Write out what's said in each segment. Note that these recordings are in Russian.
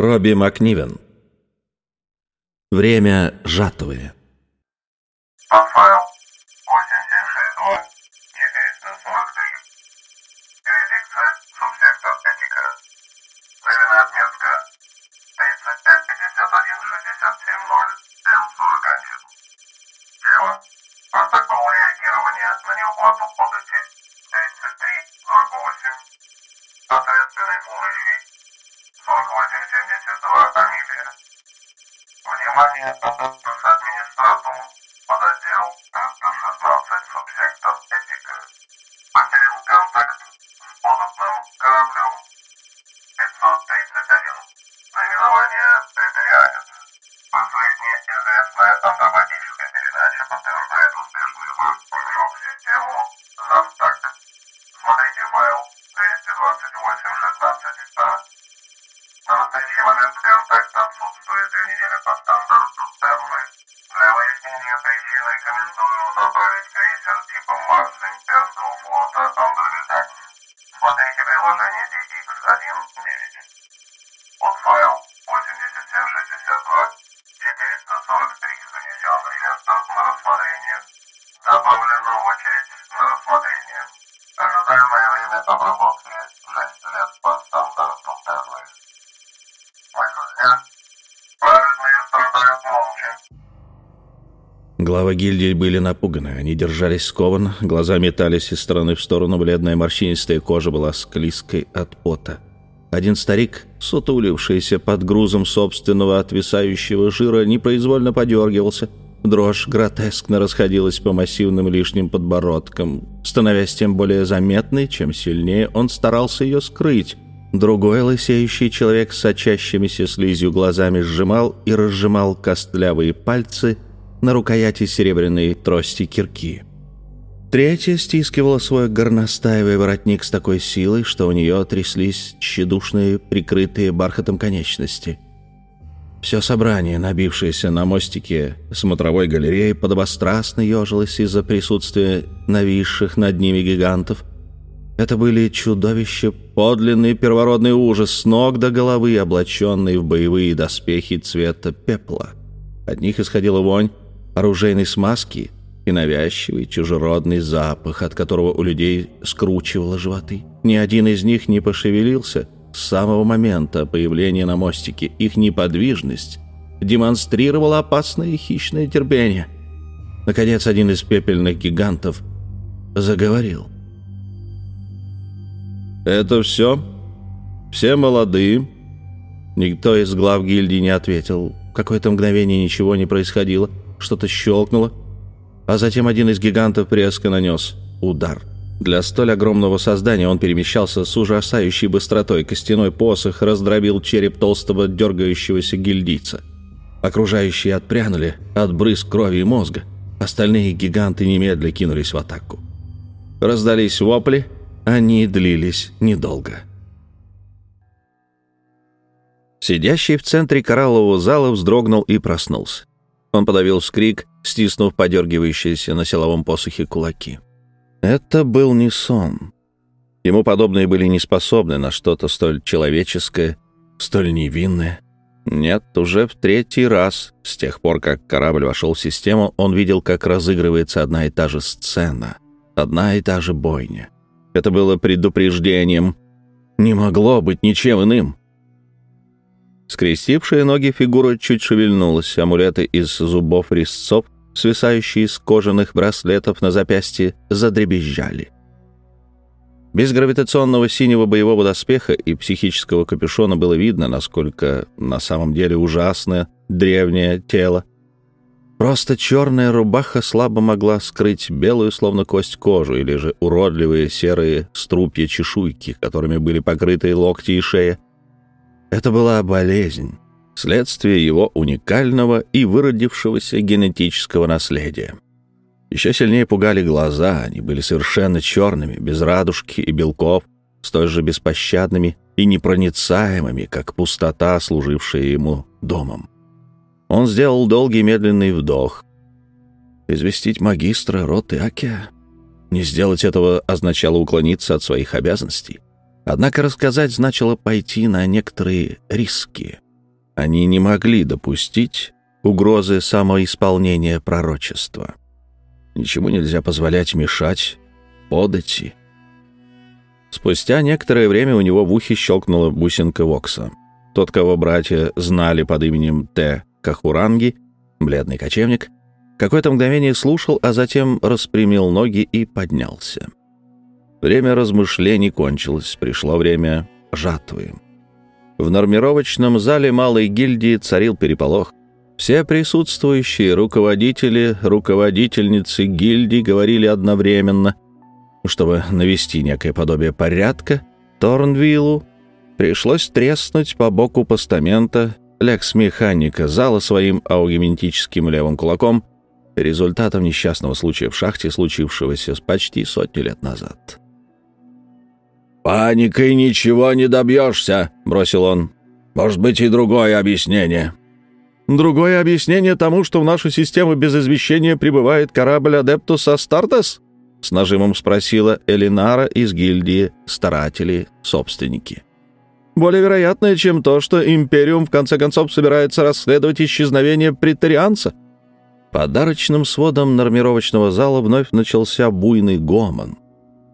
Робби Макнивен. Время жатвы. Были напуганы, они держались скованно, глаза метались из стороны в сторону, бледная морщинистая кожа была склизкой от пота. Один старик, сутулившийся под грузом собственного отвисающего жира, непроизвольно подергивался. Дрожь гротескно расходилась по массивным лишним подбородкам, становясь тем более заметной, чем сильнее он старался ее скрыть. Другой лысеющий человек с сочащимися слизью глазами сжимал и разжимал костлявые пальцы на рукояти серебряной трости кирки. Третья стискивала свой горностаевый воротник с такой силой, что у нее тряслись тщедушные, прикрытые бархатом конечности. Все собрание, набившееся на мостике смотровой галереи, подобострастно ежилось из-за присутствия нависших над ними гигантов. Это были чудовища, подлинный первородный ужас, с ног до головы, облаченные в боевые доспехи цвета пепла. От них исходила вонь оружейной смазки и навязчивый чужеродный запах, от которого у людей скручивало животы. Ни один из них не пошевелился с самого момента появления на мостике. Их неподвижность демонстрировала опасное хищное терпение. Наконец, один из пепельных гигантов заговорил. «Это все? Все молодые?» Никто из глав гильдии не ответил. Какое-то мгновение ничего не происходило. Что-то щелкнуло. А затем один из гигантов резко нанес удар. Для столь огромного создания он перемещался с ужасающей быстротой. Костяной посох раздробил череп толстого дергающегося гильдийца. Окружающие отпрянули от брызг крови и мозга. Остальные гиганты немедля кинулись в атаку. Раздались вопли, они длились недолго. Сидящий в центре кораллового зала вздрогнул и проснулся. Он подавил вскрик, стиснув подергивающиеся на силовом посохе кулаки. Это был не сон. Ему подобные были не способны на что-то столь человеческое, столь невинное. Нет, уже в третий раз, с тех пор, как корабль вошел в систему, он видел, как разыгрывается одна и та же сцена, одна и та же бойня. Это было предупреждением. Не могло быть ничем иным. Скрестившая ноги фигура чуть шевельнулась, амулеты из зубов резцов, свисающие с кожаных браслетов на запястье, задребезжали. Без гравитационного синего боевого доспеха и психического капюшона было видно, насколько на самом деле ужасное древнее тело. Просто черная рубаха слабо могла скрыть белую, словно кость, кожу, или же уродливые серые струпья чешуйки, которыми были покрыты локти и шея. Это была болезнь, следствие его уникального и выродившегося генетического наследия. Еще сильнее пугали глаза, они были совершенно черными, без радужки и белков, столь же беспощадными и непроницаемыми, как пустота, служившая ему домом. Он сделал долгий медленный вдох. Известить магистра роты Акия? Не сделать этого означало уклониться от своих обязанностей. Однако рассказать значило пойти на некоторые риски. Они не могли допустить угрозы самоисполнения пророчества. Ничему нельзя позволять мешать подати. Спустя некоторое время у него в ухе щелкнула бусинка Вокса. Тот, кого братья знали под именем Т. Кахуранги, бледный кочевник, какое-то мгновение слушал, а затем распрямил ноги и поднялся. Время размышлений кончилось, пришло время жатвы. В нормировочном зале малой гильдии царил переполох. Все присутствующие руководители, руководительницы гильдии говорили одновременно. Чтобы навести некое подобие порядка, Торнвиллу пришлось треснуть по боку постамента лекс-механика зала своим аугментическим левым кулаком, результатом несчастного случая в шахте, случившегося почти сотню лет назад. «Паникой ничего не добьешься», — бросил он. «Может быть, и другое объяснение». «Другое объяснение тому, что в нашу систему без извещения прибывает корабль «Адептус Астартес»?» — с нажимом спросила Элинара из гильдии «Старатели-собственники». «Более вероятное, чем то, что Империум в конце концов собирается расследовать исчезновение претарианца». Подарочным сводом нормировочного зала вновь начался буйный гомон —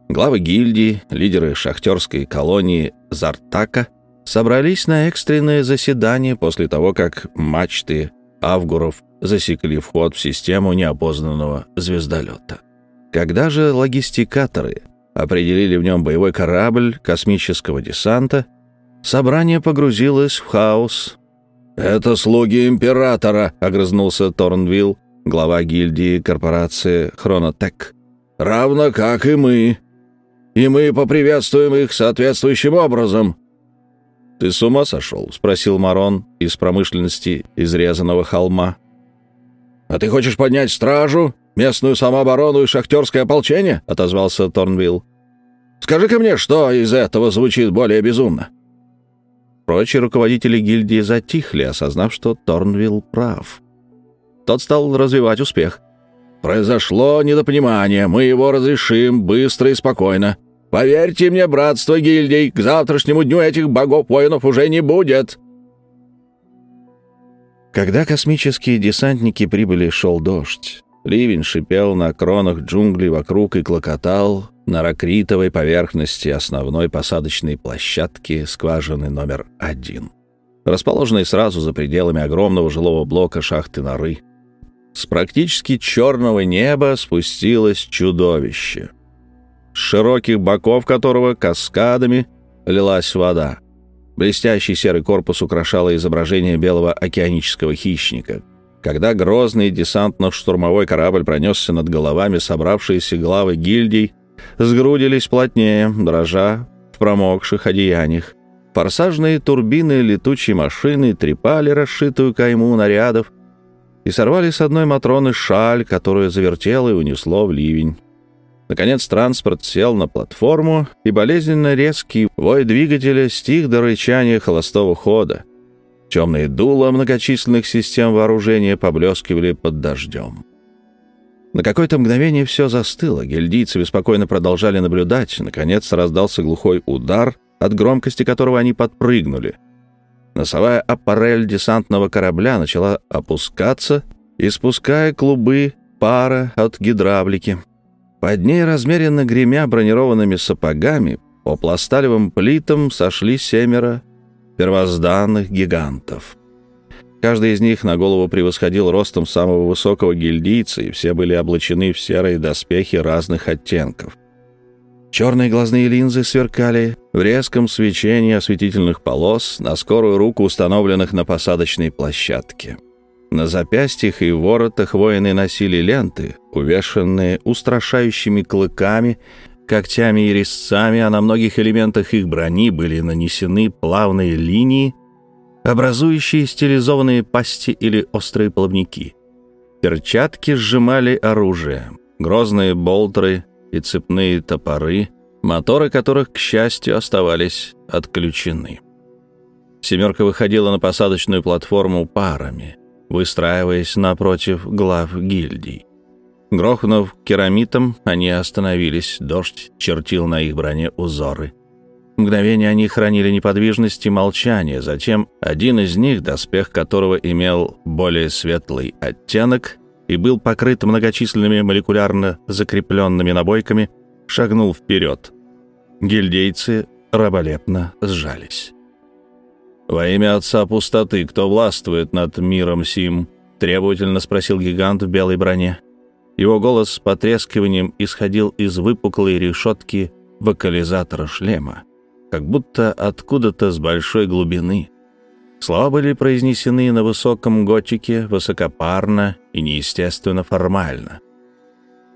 Главы гильдии, лидеры шахтерской колонии Зартака собрались на экстренное заседание после того, как мачты Авгуров засекли вход в систему неопознанного звездолета. Когда же логистикаторы определили в нем боевой корабль космического десанта, собрание погрузилось в хаос. «Это слуги императора», — огрызнулся Торнвилл, глава гильдии корпорации «Хронотек». «Равно как и мы и мы поприветствуем их соответствующим образом». «Ты с ума сошел?» — спросил Марон из промышленности изрезанного холма. «А ты хочешь поднять стражу, местную самооборону и шахтерское ополчение?» — отозвался Торнвилл. «Скажи-ка мне, что из этого звучит более безумно?» Прочие руководители гильдии затихли, осознав, что Торнвилл прав. Тот стал развивать успех. «Произошло недопонимание, мы его разрешим быстро и спокойно. Поверьте мне, братство гильдий, к завтрашнему дню этих богов-воинов уже не будет!» Когда космические десантники прибыли, шел дождь. Ливень шипел на кронах джунглей вокруг и клокотал на ракритовой поверхности основной посадочной площадки скважины номер один, расположенной сразу за пределами огромного жилого блока шахты норы. С практически черного неба спустилось чудовище — с широких боков которого каскадами лилась вода. Блестящий серый корпус украшало изображение белого океанического хищника. Когда грозный десантно-штурмовой корабль пронесся над головами, собравшиеся главы гильдий сгрудились плотнее, дрожа в промокших одеяниях. Форсажные турбины летучей машины трепали расшитую кайму нарядов и сорвали с одной Матроны шаль, которую завертело и унесло в ливень. Наконец транспорт сел на платформу, и болезненно резкий вой двигателя стих до рычания холостого хода. Темные дула многочисленных систем вооружения поблескивали под дождем. На какое-то мгновение все застыло, гильдийцы беспокойно продолжали наблюдать. Наконец раздался глухой удар, от громкости которого они подпрыгнули. Носовая аппарель десантного корабля начала опускаться, испуская клубы пара от гидравлики. Под ней, размеренно гремя бронированными сапогами, по пласталевым плитам сошли семеро первозданных гигантов. Каждый из них на голову превосходил ростом самого высокого гильдийца, и все были облачены в серые доспехи разных оттенков. Черные глазные линзы сверкали в резком свечении осветительных полос на скорую руку, установленных на посадочной площадке. На запястьях и воротах воины носили ленты, увешанные устрашающими клыками, когтями и резцами, а на многих элементах их брони были нанесены плавные линии, образующие стилизованные пасти или острые плавники. Перчатки сжимали оружие, грозные болтеры и цепные топоры, моторы которых, к счастью, оставались отключены. «Семерка» выходила на посадочную платформу парами — выстраиваясь напротив глав гильдий. Грохнув керамитом, они остановились, дождь чертил на их броне узоры. Мгновение они хранили неподвижность и молчание, затем один из них, доспех которого имел более светлый оттенок и был покрыт многочисленными молекулярно закрепленными набойками, шагнул вперед. Гильдейцы раболепно сжались. «Во имя Отца Пустоты, кто властвует над миром сим?» — требовательно спросил гигант в белой броне. Его голос с потрескиванием исходил из выпуклой решетки вокализатора шлема, как будто откуда-то с большой глубины. Слова были произнесены на высоком готике, высокопарно и неестественно формально.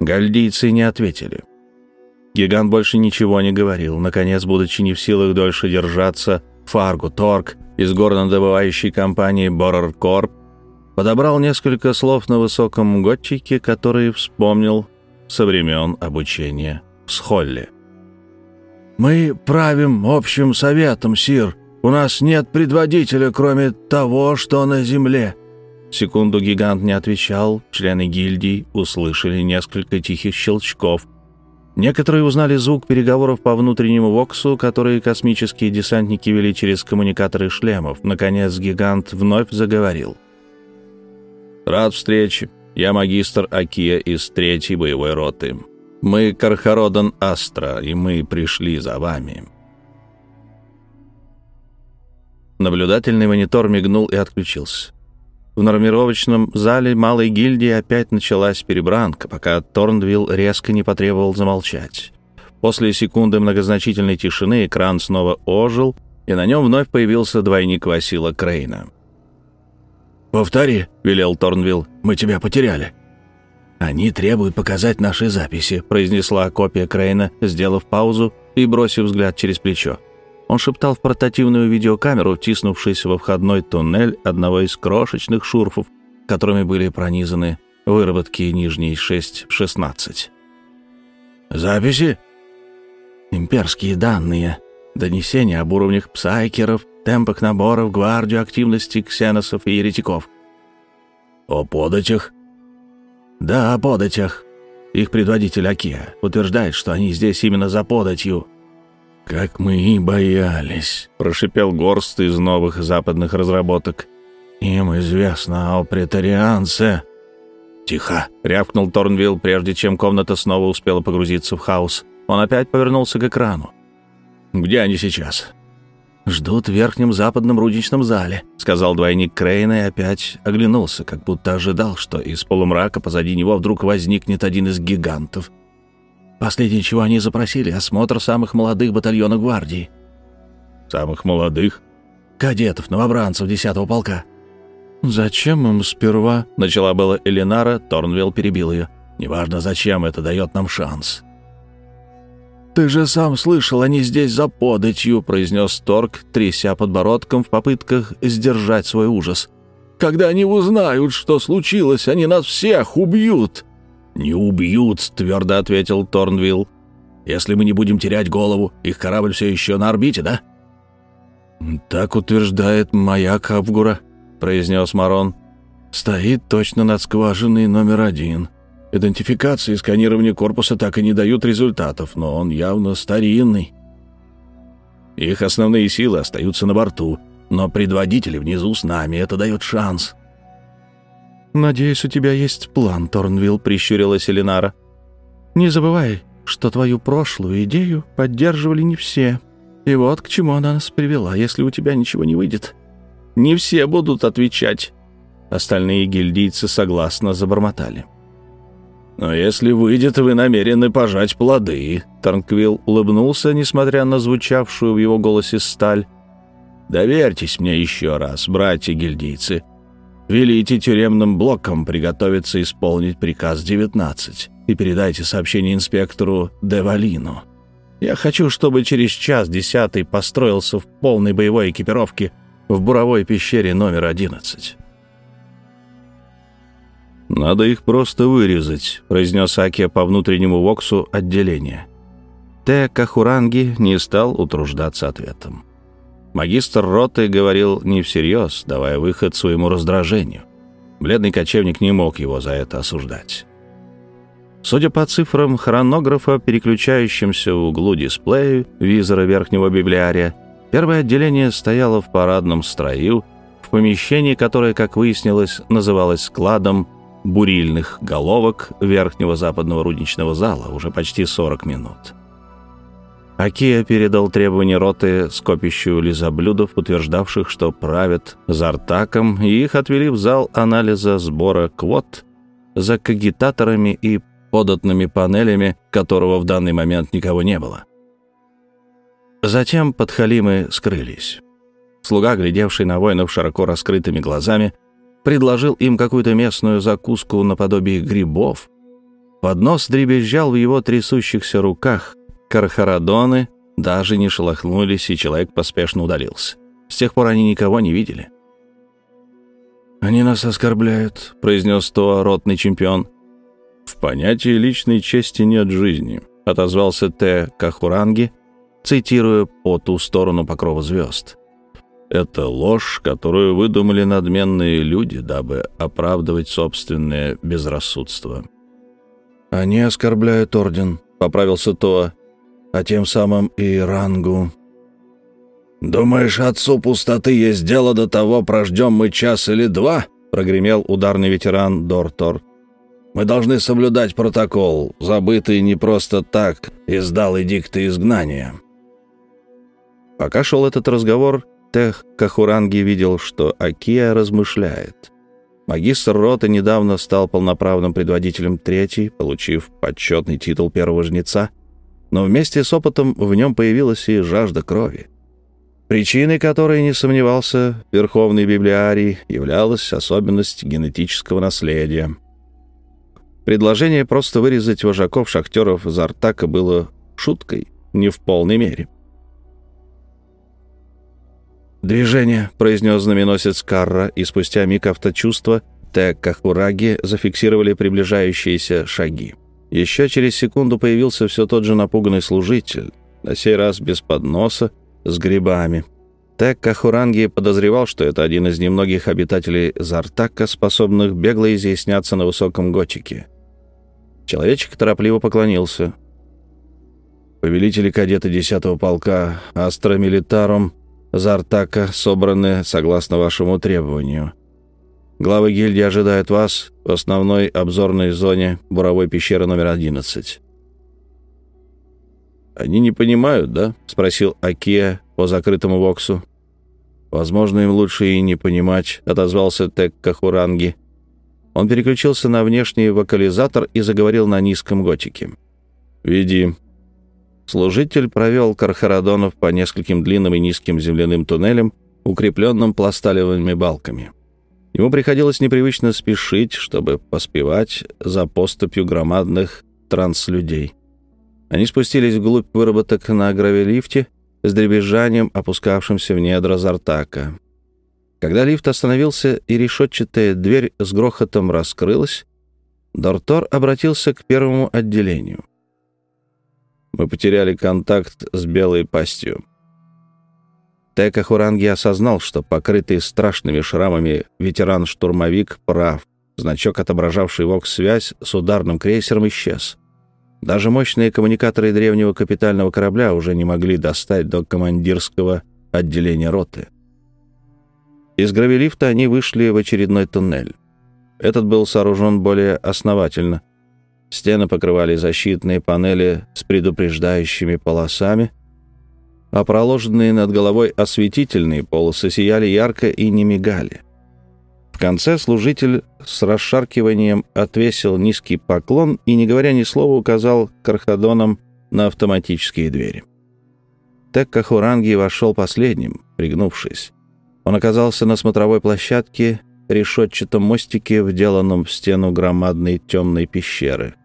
Гальдийцы не ответили. Гигант больше ничего не говорил. Наконец, будучи не в силах дольше держаться, Фаргу Торг из горнодобывающей компании Борер Корп подобрал несколько слов на высоком готчике, которые вспомнил со времен обучения в Схолле. «Мы правим общим советом, Сир. У нас нет предводителя, кроме того, что на земле». Секунду гигант не отвечал, члены гильдии услышали несколько тихих щелчков. Некоторые узнали звук переговоров по внутреннему воксу, которые космические десантники вели через коммуникаторы шлемов. Наконец гигант вновь заговорил — «Рад встрече. Я магистр Акия из третьей боевой роты. Мы Кархародан Астра, и мы пришли за вами». Наблюдательный монитор мигнул и отключился. В нормировочном зале малой гильдии опять началась перебранка, пока Торнвилл резко не потребовал замолчать. После секунды многозначительной тишины экран снова ожил, и на нем вновь появился двойник Васила Крейна. «Повтори», — велел Торнвилл, — «мы тебя потеряли». «Они требуют показать наши записи», — произнесла копия Крейна, сделав паузу и бросив взгляд через плечо. Он шептал в портативную видеокамеру, втиснувшись во входной туннель одного из крошечных шурфов, которыми были пронизаны выработки нижней 6 в 16. «Записи?» «Имперские данные. Донесения об уровнях псайкеров, темпах набора в гвардию активности ксеносов и еретиков. О податях? Да, о податях. Их предводитель Акия утверждает, что они здесь именно за податью. «Как мы и боялись», — прошипел Горст из новых западных разработок. «Им известно о претарианце». «Тихо!» — рявкнул Торнвилл, прежде чем комната снова успела погрузиться в хаос. Он опять повернулся к экрану. «Где они сейчас?» «Ждут в верхнем западном рудничном зале», — сказал двойник Крейна и опять оглянулся, как будто ожидал, что из полумрака позади него вдруг возникнет один из гигантов. Последнее, чего они запросили, — осмотр самых молодых батальонов гвардии. «Самых молодых?» «Кадетов, новобранцев десятого полка». «Зачем им сперва?» — начала была Элинара, Торнвилл перебил ее. «Неважно, зачем, это дает нам шанс». «Ты же сам слышал, они здесь за податью», — произнес Торг, тряся подбородком в попытках сдержать свой ужас. «Когда они узнают, что случилось, они нас всех убьют». «Не убьют», — твердо ответил Торнвилл. «Если мы не будем терять голову, их корабль все еще на орбите, да?» «Так утверждает маяк Абгура», — произнес Марон. «Стоит точно над скважиной номер один». Идентификация и сканирование корпуса так и не дают результатов, но он явно старинный. Их основные силы остаются на борту, но предводители внизу с нами, это дает шанс. «Надеюсь, у тебя есть план, Торнвилл», — прищурилась Элинара. «Не забывай, что твою прошлую идею поддерживали не все. И вот к чему она нас привела, если у тебя ничего не выйдет. Не все будут отвечать». Остальные гильдийцы согласно забормотали. «Но если выйдет, вы намерены пожать плоды», — Тарнквилл улыбнулся, несмотря на звучавшую в его голосе сталь. «Доверьтесь мне еще раз, братья-гильдийцы. Велите тюремным блокам приготовиться исполнить приказ 19 и передайте сообщение инспектору Девалину. Я хочу, чтобы через час десятый построился в полной боевой экипировке в буровой пещере номер 11». «Надо их просто вырезать», — произнес Акия по внутреннему воксу отделения. Те Кахуранги не стал утруждаться ответом. Магистр роты говорил не всерьез, давая выход своему раздражению. Бледный кочевник не мог его за это осуждать. Судя по цифрам хронографа, переключающимся в углу дисплея визора верхнего библиария, первое отделение стояло в парадном строю, в помещении, которое, как выяснилось, называлось складом бурильных головок верхнего западного рудничного зала уже почти 40 минут. Акия передал требования роты скопищу лизоблюдов, утверждавших, что правят Зартаком, и их отвели в зал анализа сбора квот за кагитаторами и податными панелями, которого в данный момент никого не было. Затем подхалимы скрылись. Слуга, глядевший на воинов широко раскрытыми глазами, предложил им какую-то местную закуску наподобие грибов. Поднос дребезжал в его трясущихся руках, Кархарадоны даже не шелохнулись, и человек поспешно удалился. С тех пор они никого не видели. «Они нас оскорбляют», — произнес то ротный чемпион. «В понятии личной чести нет жизни», — отозвался Т. Кахуранги, цитируя по ту сторону покрова звезд. «Это ложь, которую выдумали надменные люди, дабы оправдывать собственное безрассудство». «Они оскорбляют орден», — поправился Тоа а тем самым и рангу. «Думаешь, отцу пустоты есть дело до того, прождем мы час или два?» — прогремел ударный ветеран Дортор. «Мы должны соблюдать протокол, забытый не просто так, издал эдикты изгнания». Пока шел этот разговор, Тех Кахуранги видел, что Акия размышляет. Магистр роты недавно стал полноправным предводителем третьей, получив почетный титул первого жнеца, но вместе с опытом в нем появилась и жажда крови. Причиной которой, не сомневался, Верховный Библиарий являлась особенность генетического наследия. Предложение просто вырезать вожаков-шахтеров из Артака было шуткой, не в полной мере. «Движение», — произнес знаменосец Карра, и спустя миг авточувства Теккахураги зафиксировали приближающиеся шаги. Еще через секунду появился все тот же напуганный служитель, на сей раз без подноса, с грибами. Так Кахуранги подозревал, что это один из немногих обитателей Зартака, способных бегло изъясняться на высоком готике. Человечек торопливо поклонился. «Повелители кадеты 10-го полка Астра Милитарум Зартака собраны согласно вашему требованию. Главы гильдии ожидают вас в основной обзорной зоне буровой пещеры номер 11. «Они не понимают, да?» — спросил Акия по закрытому воксу. «Возможно, им лучше и не понимать», — отозвался Тек Кахуранги. Он переключился на внешний вокализатор и заговорил на низком готике. «Веди». Служитель провел Кархарадонов по нескольким длинным и низким земляным туннелям, укрепленным пласталевыми балками. Ему приходилось непривычно спешить, чтобы поспевать за поступью громадных транслюдей. Они спустились вглубь выработок на гравелифте с дребезжанием, опускавшимся в недра Зартака. Когда лифт остановился и решетчатая дверь с грохотом раскрылась, Дортор обратился к первому отделению. «Мы потеряли контакт с белой пастью. Тека Хуранги осознал, что покрытый страшными шрамами ветеран-штурмовик прав. Значок, отображавший ВОКС-связь с ударным крейсером, исчез. Даже мощные коммуникаторы древнего капитального корабля уже не могли достать до командирского отделения роты. Из гравелифта они вышли в очередной туннель. Этот был сооружен более основательно. Стены покрывали защитные панели с предупреждающими полосами, а проложенные над головой осветительные полосы сияли ярко и не мигали. В конце служитель с расшаркиванием отвесил низкий поклон и, не говоря ни слова, указал кархадоном на автоматические двери. Текка Хуранги вошел последним, пригнувшись. Он оказался на смотровой площадке, решетчатом мостике, вделанном в стену громадной темной пещеры,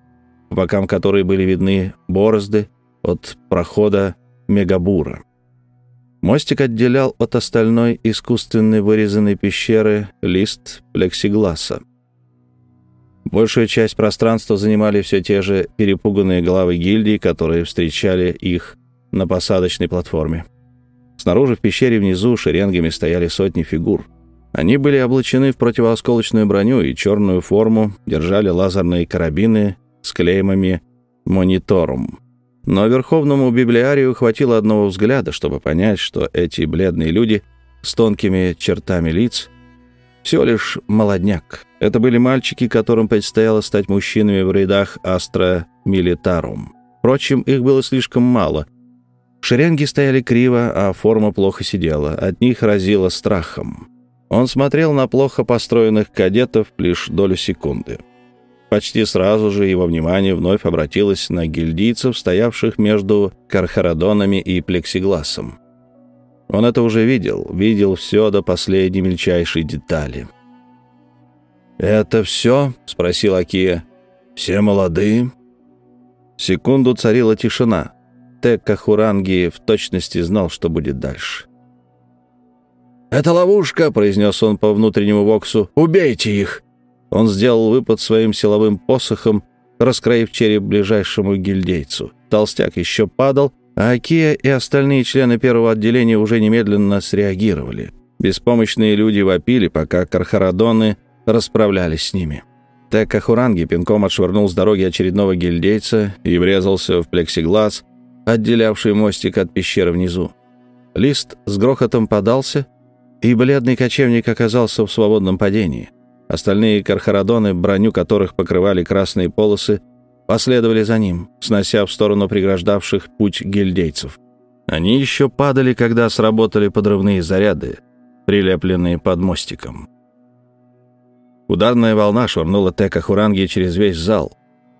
по бокам которой были видны борозды от прохода мегабура. Мостик отделял от остальной искусственной вырезанной пещеры лист плексигласа. Большую часть пространства занимали все те же перепуганные главы гильдии, которые встречали их на посадочной платформе. Снаружи в пещере внизу шеренгами стояли сотни фигур. Они были облачены в противоосколочную броню и черную форму, держали лазерные карабины с клеймами «Мониторум». Но верховному библиарию хватило одного взгляда, чтобы понять, что эти бледные люди с тонкими чертами лиц всего лишь молодняк. Это были мальчики, которым предстояло стать мужчинами в рядах Астра Милитарум. Впрочем, их было слишком мало. Шеренги стояли криво, а форма плохо сидела. От них разило страхом. Он смотрел на плохо построенных кадетов лишь долю секунды. Почти сразу же его внимание вновь обратилось на гильдийцев, стоявших между кархарадонами и плексигласом. Он это уже видел, видел все до последней мельчайшей детали. «Это все?» — спросил Акия. «Все молодые?» Секунду царила тишина. Текка Хуранги в точности знал, что будет дальше. «Это ловушка!» — произнес он по внутреннему воксу. «Убейте их!» Он сделал выпад своим силовым посохом, раскроив череп ближайшему гильдейцу. Толстяк еще падал, а Акия и остальные члены первого отделения уже немедленно среагировали. Беспомощные люди вопили, пока кархарадоны расправлялись с ними. Тека Хуранги пинком отшвырнул с дороги очередного гильдейца и врезался в плексиглаз, отделявший мостик от пещеры внизу. Лист с грохотом подался, и бледный кочевник оказался в свободном падении. Остальные кархарадоны, броню которых покрывали красные полосы, последовали за ним, снося в сторону преграждавших путь гильдейцев. Они еще падали, когда сработали подрывные заряды, прилепленные под мостиком. Ударная волна швырнула Тека Хуранги через весь зал.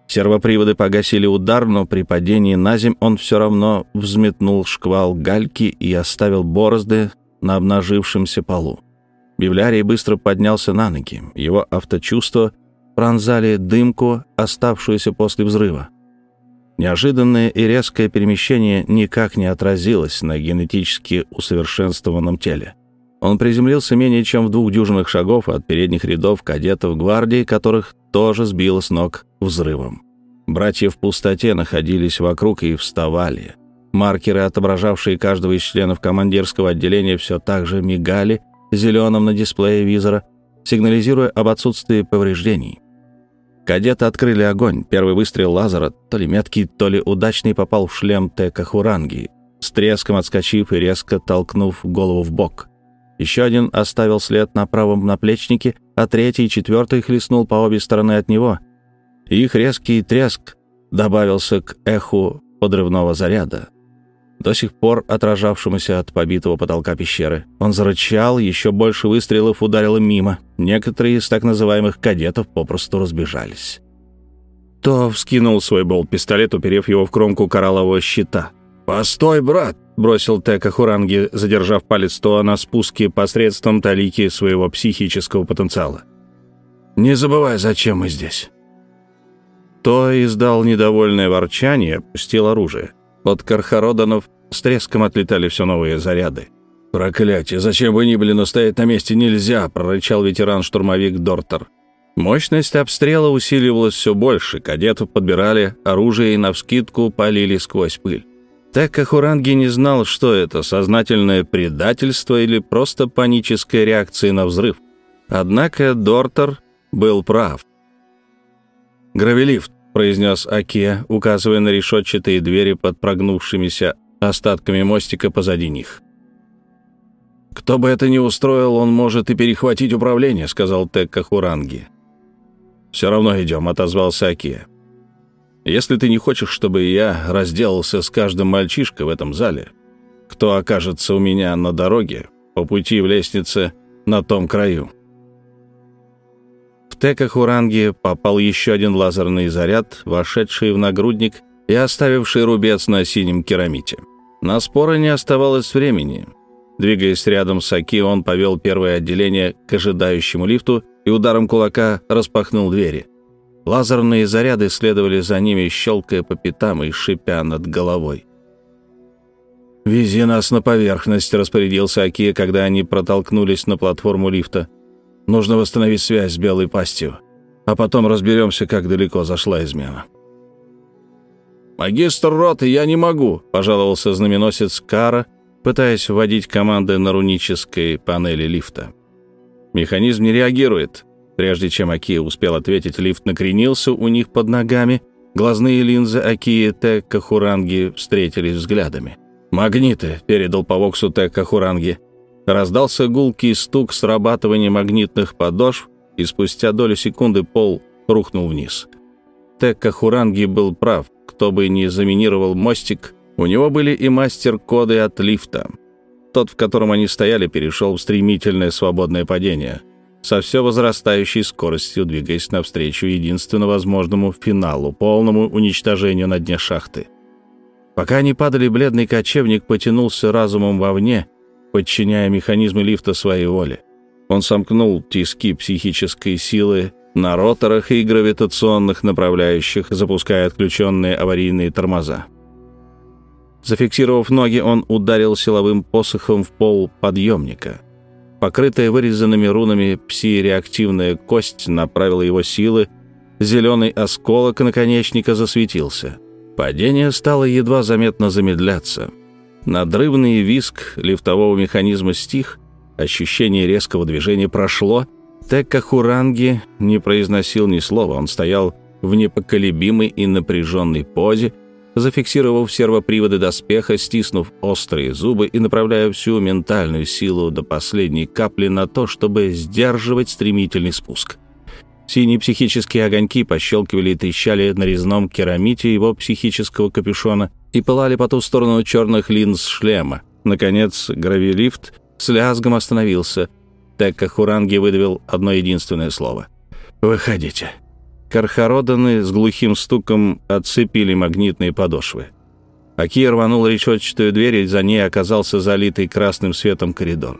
Сервоприводы погасили удар, но при падении на земь он все равно взметнул шквал гальки и оставил борозды на обнажившемся полу. Библиарий быстро поднялся на ноги. Его авточувства пронзали дымку, оставшуюся после взрыва. Неожиданное и резкое перемещение никак не отразилось на генетически усовершенствованном теле. Он приземлился менее чем в двух дюжинах шагов от передних рядов кадетов гвардии, которых тоже сбило с ног взрывом. Братья в пустоте находились вокруг и вставали. Маркеры, отображавшие каждого из членов командирского отделения, все так же мигали зеленым на дисплее визора, сигнализируя об отсутствии повреждений. Кадеты открыли огонь. Первый выстрел лазера, то ли меткий, то ли удачный, попал в шлем Тека Хуранги, с треском отскочив и резко толкнув голову в бок. Еще один оставил след на правом наплечнике, а третий и четвертый хлестнул по обе стороны от него. Их резкий треск добавился к эху подрывного заряда до сих пор отражавшемуся от побитого потолка пещеры. Он зарычал, еще больше выстрелов ударило мимо. Некоторые из так называемых кадетов попросту разбежались. То вскинул свой болт-пистолет, уперев его в кромку кораллового щита. «Постой, брат!» — бросил Тека Хуранги, задержав палец То на спуске посредством талики своего психического потенциала. «Не забывай, зачем мы здесь». То издал недовольное ворчание опустил оружие. От Кархароданов с треском отлетали все новые заряды. «Проклятие! Зачем бы ни были, стоять на месте нельзя!» — прорычал ветеран-штурмовик Дортер. Мощность обстрела усиливалась все больше, кадетов подбирали оружие и навскидку полили сквозь пыль. Так как Хуранги не знал, что это, сознательное предательство или просто паническая реакция на взрыв. Однако Дортер был прав. «Гравелифт», — произнес Акия, указывая на решетчатые двери под прогнувшимися остатками мостика позади них. «Кто бы это ни устроил, он может и перехватить управление», — сказал Текка Хуранги. «Все равно идем», — отозвался Акия. «Если ты не хочешь, чтобы я разделался с каждым мальчишкой в этом зале, кто окажется у меня на дороге по пути в лестнице на том краю». В Тека Хуранги попал еще один лазерный заряд, вошедший в нагрудник и оставивший рубец на синем керамите. На споры не оставалось времени. Двигаясь рядом с Аки, он повел первое отделение к ожидающему лифту и ударом кулака распахнул двери. Лазерные заряды следовали за ними, щелкая по пятам и шипя над головой. «Вези нас на поверхность», — распорядился Аки, когда они протолкнулись на платформу лифта. «Нужно восстановить связь с белой пастью, а потом разберемся, как далеко зашла измена». «Магистр роты, я не могу», — пожаловался знаменосец Кара, пытаясь вводить команды на рунической панели лифта. Механизм не реагирует. Прежде чем Аки успел ответить, лифт накренился у них под ногами, Глазные линзы Акии Текка Хуранги встретились взглядами. «Магниты!» — передал по Воксу Текка Хуранги. Раздался гулкий стук срабатывания магнитных подошв, и спустя долю секунды пол рухнул вниз. Текка Хуранги был прав. Кто бы ни заминировал мостик, у него были и мастер-коды от лифта. Тот, в котором они стояли, перешел в стремительное свободное падение, со все возрастающей скоростью двигаясь навстречу единственно возможному финалу, полному уничтожению на дне шахты. Пока они падали, бледный кочевник потянулся разумом вовне, подчиняя механизмы лифта своей воле. Он сомкнул тиски психической силы на роторах и гравитационных направляющих, запуская отключенные аварийные тормоза. Зафиксировав ноги, он ударил силовым посохом в пол подъемника. Покрытая вырезанными рунами пси-реактивная кость направила его силы, зеленый осколок наконечника засветился. Падение стало едва заметно замедляться. Надрывный виск лифтового механизма стих, ощущение резкого движения прошло. Текка Хуранги не произносил ни слова, он стоял в непоколебимой и напряженной позе, зафиксировав сервоприводы доспеха, стиснув острые зубы и направляя всю ментальную силу до последней капли на то, чтобы сдерживать стремительный спуск. Синие психические огоньки пощелкивали и трещали на резном керамите его психического капюшона и пылали по ту сторону черных линз шлема. Наконец, гравилифт с лязгом остановился. Текка Хуранги выдавил одно единственное слово. «Выходите». Кархароданы с глухим стуком отцепили магнитные подошвы. Акия рванул решетчатую дверь, и за ней оказался залитый красным светом коридор.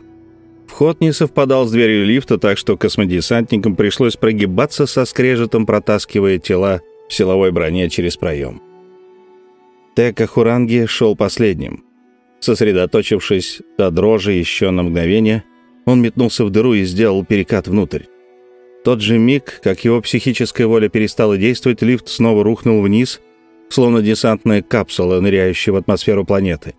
Вход не совпадал с дверью лифта, так что космодесантникам пришлось прогибаться со скрежетом, протаскивая тела в силовой броне через проем. Тека Хуранги шел последним. Сосредоточившись до дрожи еще на мгновение, он метнулся в дыру и сделал перекат внутрь тот же миг, как его психическая воля перестала действовать, лифт снова рухнул вниз, словно десантная капсула, ныряющая в атмосферу планеты.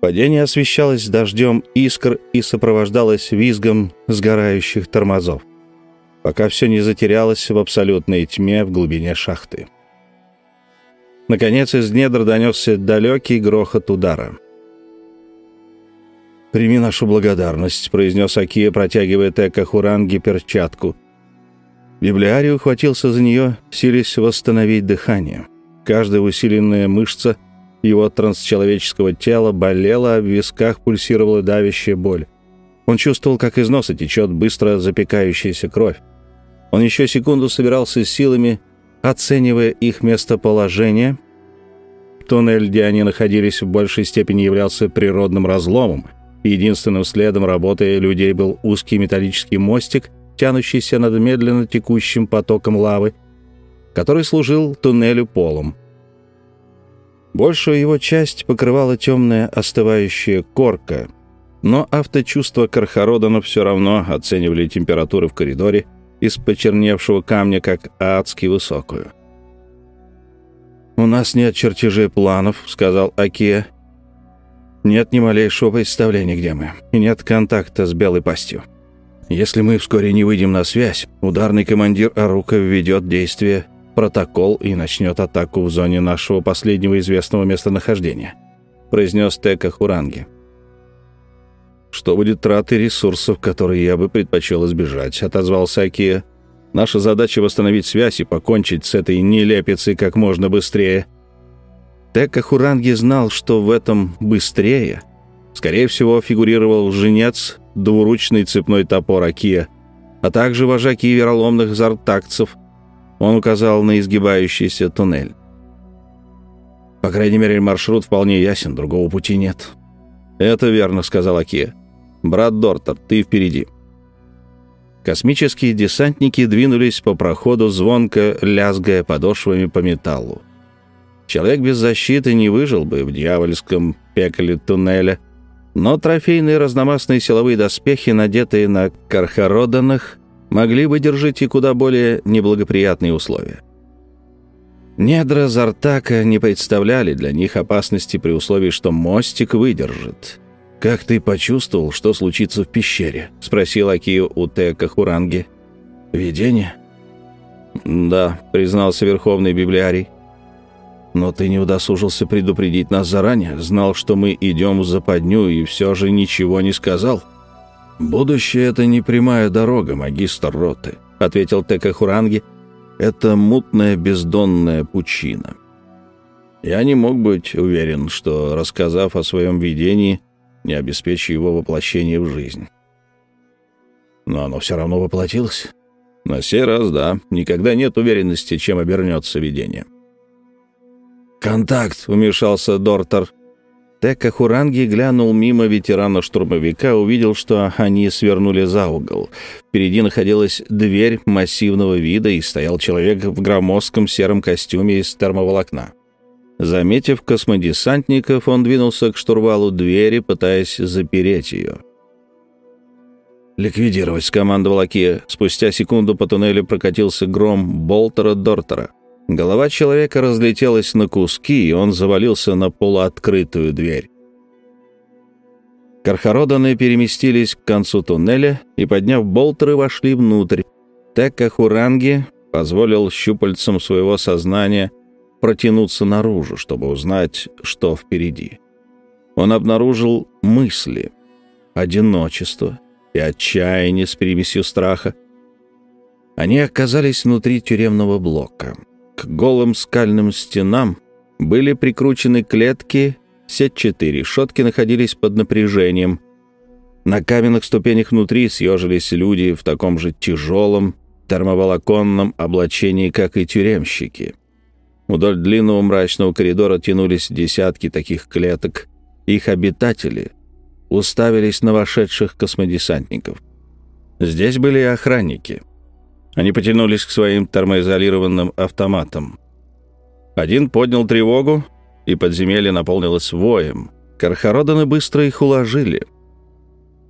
Падение освещалось дождем искр и сопровождалось визгом сгорающих тормозов, пока все не затерялось в абсолютной тьме в глубине шахты. Наконец из недр донесся далекий грохот удара. «Прими нашу благодарность», — произнес Акия, протягивая Тека Хуранги перчатку. Библиарий ухватился за нее, силясь восстановить дыхание. Каждая усиленная мышца его трансчеловеческого тела болела, а в висках пульсировала давящая боль. Он чувствовал, как из носа течет быстро запекающаяся кровь. Он еще секунду собирался с силами, оценивая их местоположение. Туннель, где они находились, в большей степени являлся природным разломом — Единственным следом работы людей был узкий металлический мостик, тянущийся над медленно текущим потоком лавы, который служил туннелю полом. Большую его часть покрывала темная остывающая корка, но авточувства Кархародана все равно оценивали температуру в коридоре из почерневшего камня как адски высокую. «У нас нет чертежей планов», — сказал Акия. Нет ни малейшего представления, где мы, и нет контакта с белой пастью. Если мы вскоре не выйдем на связь, ударный командир Арука введет действие протокол и начнет атаку в зоне нашего последнего известного местонахождения», произнес Тека Хуранги. «Что будет траты ресурсов, которые я бы предпочел избежать», — отозвался Акия. «Наша задача — восстановить связь и покончить с этой нелепицей как можно быстрее». Тека Хуранги знал, что в этом быстрее. Скорее всего, фигурировал женец, двуручный цепной топор Акия, а также вожаки вероломных зартакцев. Он указал на изгибающийся туннель. По крайней мере, маршрут вполне ясен, другого пути нет. «Это верно», — сказал Акия. «Брат Дортер, ты впереди». Космические десантники двинулись по проходу, звонко лязгая подошвами по металлу. Человек без защиты не выжил бы в дьявольском пекле туннеля, но трофейные разномастные силовые доспехи, надетые на кархароданах, могли выдержать и куда более неблагоприятные условия. Недра Зартака не представляли для них опасности при условии, что мостик выдержит. «Как ты почувствовал, что случится в пещере?» — спросил Акио у Тека Хуранги. «Видение?» «Да», — признался Верховный Библиарий. «Но ты не удосужился предупредить нас заранее, знал, что мы идем в западню, и все же ничего не сказал». «Будущее — это не прямая дорога, магистр роты», — ответил Тека Хуранги. «Это мутная бездонная пучина». Я не мог быть уверен, что, рассказав о своем видении, не обеспечу его воплощение в жизнь. Но оно все равно воплотилось. На сей раз, да, никогда нет уверенности, чем обернется видение. «Контакт!» — вмешался Дортер. Тека Хуранги глянул мимо ветерана-штурмовика, увидел, что они свернули за угол. Впереди находилась дверь массивного вида, и стоял человек в громоздком сером костюме из термоволокна. Заметив космодесантников, он двинулся к штурвалу двери, пытаясь запереть ее. «Ликвидировать», — скомандовал Акия. Спустя секунду по туннелю прокатился гром Болтера-Дортера. Голова человека разлетелась на куски, и он завалился на полуоткрытую дверь. Кархароданы переместились к концу туннеля и, подняв болтеры, вошли внутрь. Текка Хуранги позволил щупальцам своего сознания — протянуться наружу, чтобы узнать, что впереди. Он обнаружил мысли, одиночество и отчаяние с примесью страха. Они оказались внутри тюремного блока. К голым скальным стенам были прикручены клетки, сетчатые решетки находились под напряжением. На каменных ступенях внутри съежились люди в таком же тяжелом термоволоконном облачении, как и тюремщики. Вдоль длинного мрачного коридора тянулись десятки таких клеток. Их обитатели уставились на вошедших космодесантников. Здесь были и охранники. Они потянулись к своим термоизолированным автоматам. Один поднял тревогу, и подземелье наполнилось воем. Кархароданы быстро их уложили.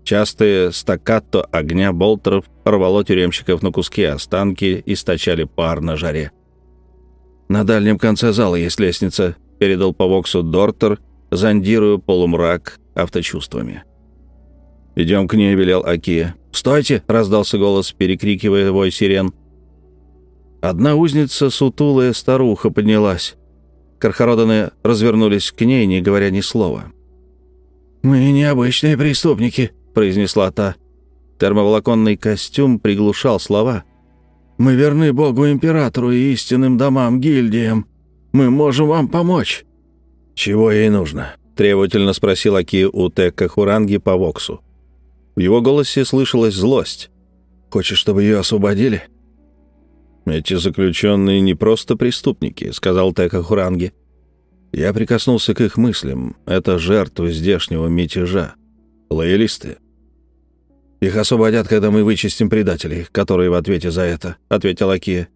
Частые стаккато огня болтеров рвало тюремщиков на куски, останки источали пар на жаре. «На дальнем конце зала есть лестница», — передал по Воксу Дортер, зондируя полумрак авточувствами. «Идем к ней», — велел Акия. «Стойте!» — раздался голос, перекрикивая вой сирен. Одна узница, сутулая старуха, поднялась. Кархароданы развернулись к ней, не говоря ни слова. «Мы необычные преступники», — произнесла та. Термоволоконный костюм приглушал слова — мы верны Богу-императору и истинным домам, гильдиям. Мы можем вам помочь». «Чего ей нужно?» — требовательно спросил Аки у Текка Хуранги по Воксу. В его голосе слышалась злость. «Хочешь, чтобы ее освободили?» «Эти заключенные не просто преступники», — сказал Тека Хуранги. Я прикоснулся к их мыслям. Это жертвы здешнего мятежа. Лоялисты. «Их освободят, когда мы вычистим предателей, которые в ответе за это», — ответил Акия.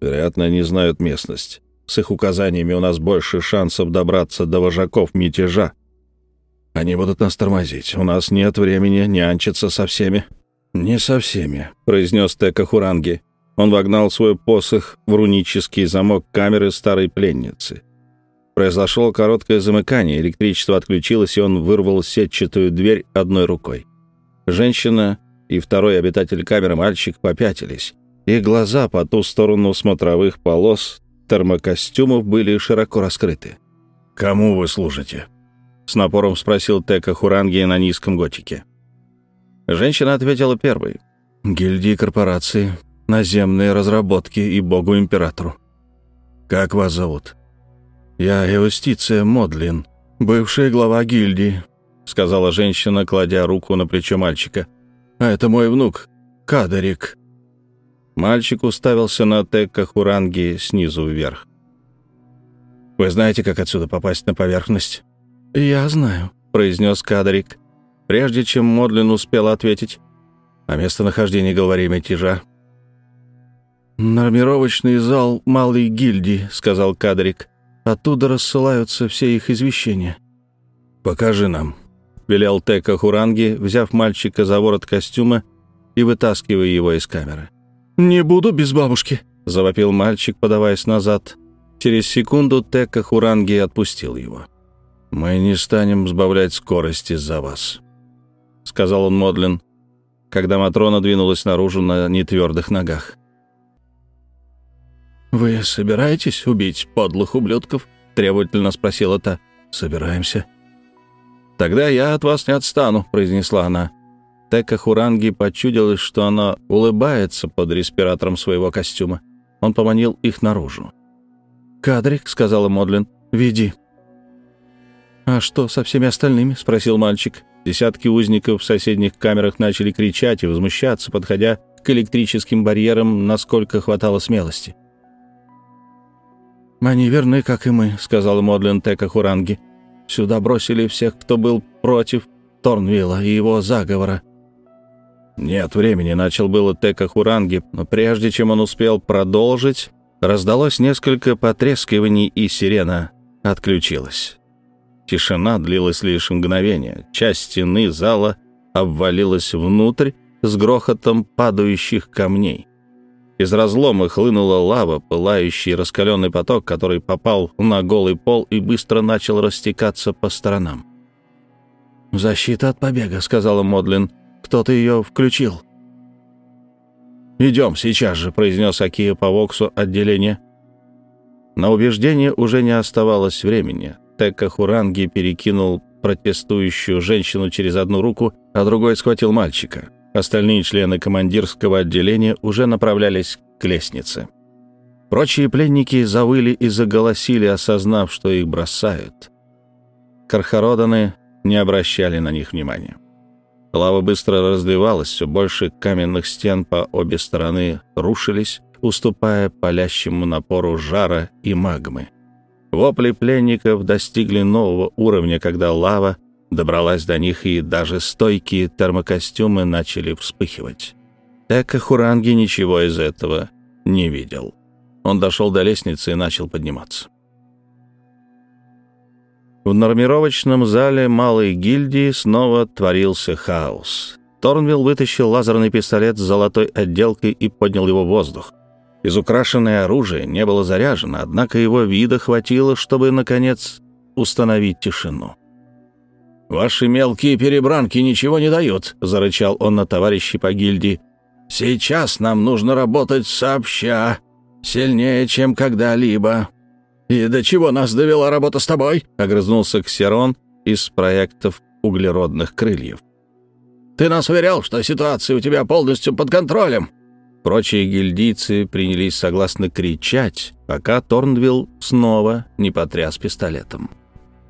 «Вероятно, они знают местность. С их указаниями у нас больше шансов добраться до вожаков мятежа. Они будут нас тормозить. У нас нет времени нянчиться со всеми». «Не со всеми», — произнес Тека Хуранги. Он вогнал свой посох в рунический замок камеры старой пленницы. Произошло короткое замыкание, электричество отключилось, и он вырвал сетчатую дверь одной рукой. Женщина и второй обитатель камеры мальчик попятились. Их глаза по ту сторону смотровых полос термокостюмов были широко раскрыты. «Кому вы служите?» — с напором спросил Тека Хуранги на низком готике. Женщина ответила первой. «Гильдии корпорации, наземные разработки и богу-императору». «Как вас зовут?» «Я Эвастиция Модлин, бывшая глава гильдии, — сказала женщина, кладя руку на плечо мальчика. «А это мой внук, Кадарик». Мальчик уставился на Текка Хуранги снизу вверх. «Вы знаете, как отсюда попасть на поверхность?» «Я знаю», — произнес Кадарик, прежде чем Модлин успел ответить. «О местонахождении главарей мятежа». «Нормировочный зал Малой гильдии», — сказал Кадарик. «Оттуда рассылаются все их извещения». «Покажи нам», — велел Тека Хуранги, взяв мальчика за ворот костюма и вытаскивая его из камеры. «Не буду без бабушки», — завопил мальчик, подаваясь назад. Через секунду Тека Хуранги отпустил его. «Мы не станем сбавлять скорость из-за вас», — сказал он Модлин, когда Матрона двинулась наружу на нетвердых ногах. «Вы собираетесь убить подлых ублюдков?» — требовательно спросила та. «Собираемся». «Тогда я от вас не отстану», — произнесла она. Тека Хуранги почудилось, что она улыбается под респиратором своего костюма. Он поманил их наружу. «Кадрик», — сказала Модлин, — «веди». «А что со всеми остальными?» — спросил мальчик. Десятки узников в соседних камерах начали кричать и возмущаться, подходя к электрическим барьерам, насколько хватало смелости. «Они верны, как и мы», — сказал Модлин Тека Хуранги. «Сюда бросили всех, кто был против Торнвилла и его заговора». «Нет времени», — начал было Тека Хуранги, но прежде чем он успел продолжить, раздалось несколько потрескиваний, и сирена отключилась. Тишина длилась лишь мгновение. Часть стены зала обвалилась внутрь с грохотом падающих камней. Из разлома хлынула лава, пылающий раскаленный поток, который попал на голый пол и быстро начал растекаться по сторонам. «Защита от побега», — сказала Модлин. «Кто-то ее включил». «Идем сейчас же», — произнес Акия по Воксу отделение. На убеждение уже не оставалось времени. Тека Хуранги перекинул протестующую женщину через одну руку, а другой схватил мальчика. Остальные члены командирского отделения уже направлялись к лестнице. Прочие пленники завыли и заголосили, осознав, что их бросают. Кархароданы не обращали на них внимания. Лава быстро разливалась, все больше каменных стен по обе стороны рушились, уступая палящему напору жара и магмы. Вопли пленников достигли нового уровня, когда лава добралась до них, и даже стойкие термокостюмы начали вспыхивать. Тека Хуранги ничего из этого не видел. Он дошел до лестницы и начал подниматься. В нормировочном зале малой гильдии снова творился хаос. Торнвилл вытащил лазерный пистолет с золотой отделкой и поднял его в воздух. Изукрашенное оружие не было заряжено, однако его вида хватило, чтобы, наконец, установить тишину. «Ваши мелкие перебранки ничего не дают», — зарычал он на товарищей по гильдии. «Сейчас нам нужно работать сообща, сильнее, чем когда-либо». «И до чего нас довела работа с тобой?» — огрызнулся Ксерон из проектов углеродных крыльев. «Ты нас уверял, что ситуация у тебя полностью под контролем». Прочие гильдийцы принялись согласно кричать, пока Торнвилл снова не потряс пистолетом.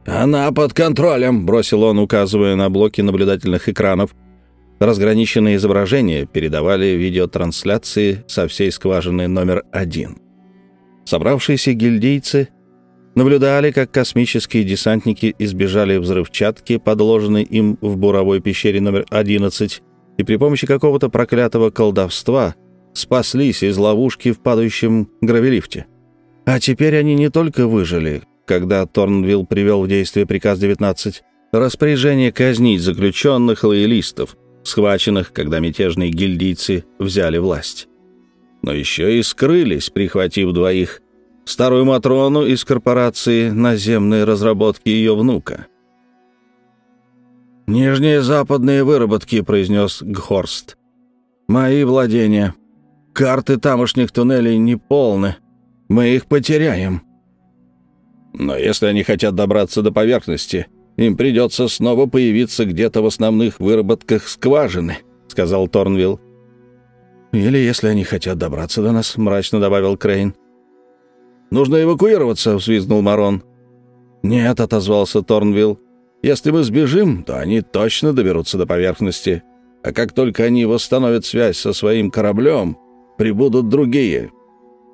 «Она под контролем», — бросил он, указывая на блоки наблюдательных экранов. Разграниченные изображения передавали видеотрансляции со всей скважины номер один. Собравшиеся гильдейцы наблюдали, как космические десантники избежали взрывчатки, подложенной им в буровой пещере номер 11, и при помощи какого-то проклятого колдовства спаслись из ловушки в падающем гравелифте. А теперь они не только выжили, когда Торнвилл привел в действие приказ 19, распоряжение казнить заключенных лоялистов, схваченных, когда мятежные гильдийцы взяли власть. Но еще и скрылись, прихватив двоих. Старую Матрону из корпорации наземной разработки ее внука. «Нижние западные выработки», — произнес Гхорст. «Мои владения. Карты тамошних туннелей не полны. Мы их потеряем». Но если они хотят добраться до поверхности, им придется снова появиться где-то в основных выработках скважины», — сказал Торнвилл. «Или если они хотят добраться до нас», — мрачно добавил Крейн. «Нужно эвакуироваться», — взвизгнул Марон. «Нет», — отозвался Торнвилл. «Если мы сбежим, то они точно доберутся до поверхности. А как только они восстановят связь со своим кораблем, прибудут другие.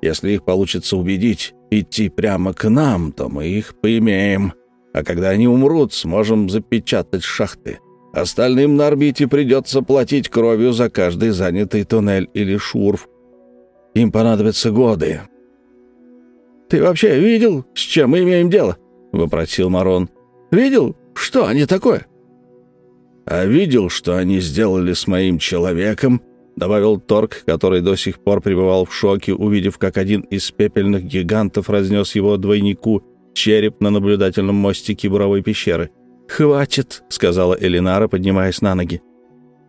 Если их получится убедить, идти прямо к нам, то мы их поимеем. А когда они умрут, сможем запечатать шахты. Остальным на орбите придется платить кровью за каждый занятый туннель или шурф. Им понадобятся годы. «Ты вообще видел, с чем мы имеем дело?» — вопросил Марон. «Видел, что они такое?» «А видел, что они сделали с моим человеком добавил Торг, который до сих пор пребывал в шоке, увидев, как один из пепельных гигантов разнес его двойнику череп на наблюдательном мостике буровой пещеры. «Хватит», — сказала Элинара, поднимаясь на ноги.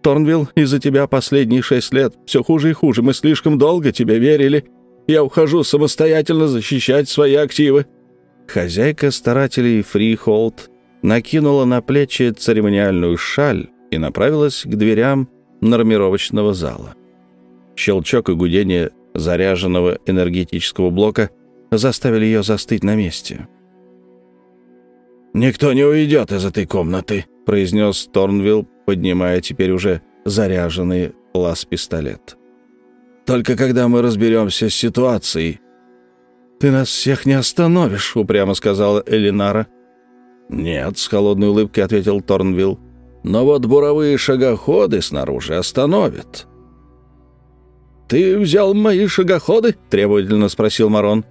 «Торнвилл, из-за тебя последние шесть лет все хуже и хуже. Мы слишком долго тебе верили, Я ухожу самостоятельно защищать свои активы». Хозяйка старателей Фрихолд накинула на плечи церемониальную шаль и направилась к дверям нормировочного зала. Щелчок и гудение заряженного энергетического блока заставили ее застыть на месте. «Никто не уйдет из этой комнаты», — произнес Торнвилл, поднимая теперь уже заряженный лаз-пистолет. «Только когда мы разберемся с ситуацией». «Ты нас всех не остановишь», — упрямо сказала Элинара. «Нет», — с холодной улыбкой ответил Торнвилл. «Но вот буровые шагоходы снаружи остановят». «Ты взял мои шагоходы?» — требовательно спросил Марон.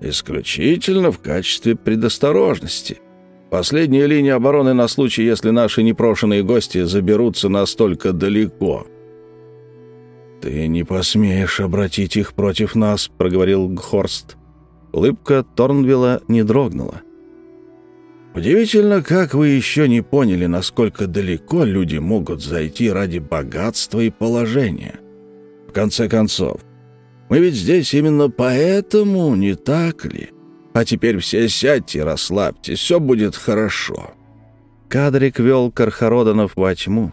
«Исключительно в качестве предосторожности. Последняя линия обороны на случай, если наши непрошенные гости заберутся настолько далеко». «Ты не посмеешь обратить их против нас», — проговорил Гхорст. Улыбка Торнвилла не дрогнула. «Удивительно, как вы еще не поняли, насколько далеко люди могут зайти ради богатства и положения». В конце концов, мы ведь здесь именно поэтому, не так ли? А теперь все сядьте, расслабьтесь, все будет хорошо». Кадрик вел Кархародонов во тьму.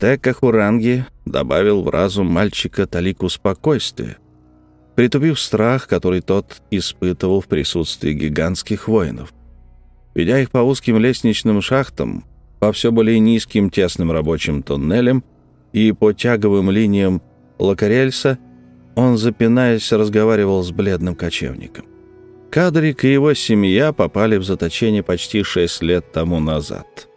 Тека Хуранги добавил в разум мальчика талику спокойствия, притупив страх, который тот испытывал в присутствии гигантских воинов. Ведя их по узким лестничным шахтам, по все более низким тесным рабочим туннелям и по тяговым линиям Лакарельса, он, запинаясь, разговаривал с бледным кочевником. Кадрик и его семья попали в заточение почти шесть лет тому назад.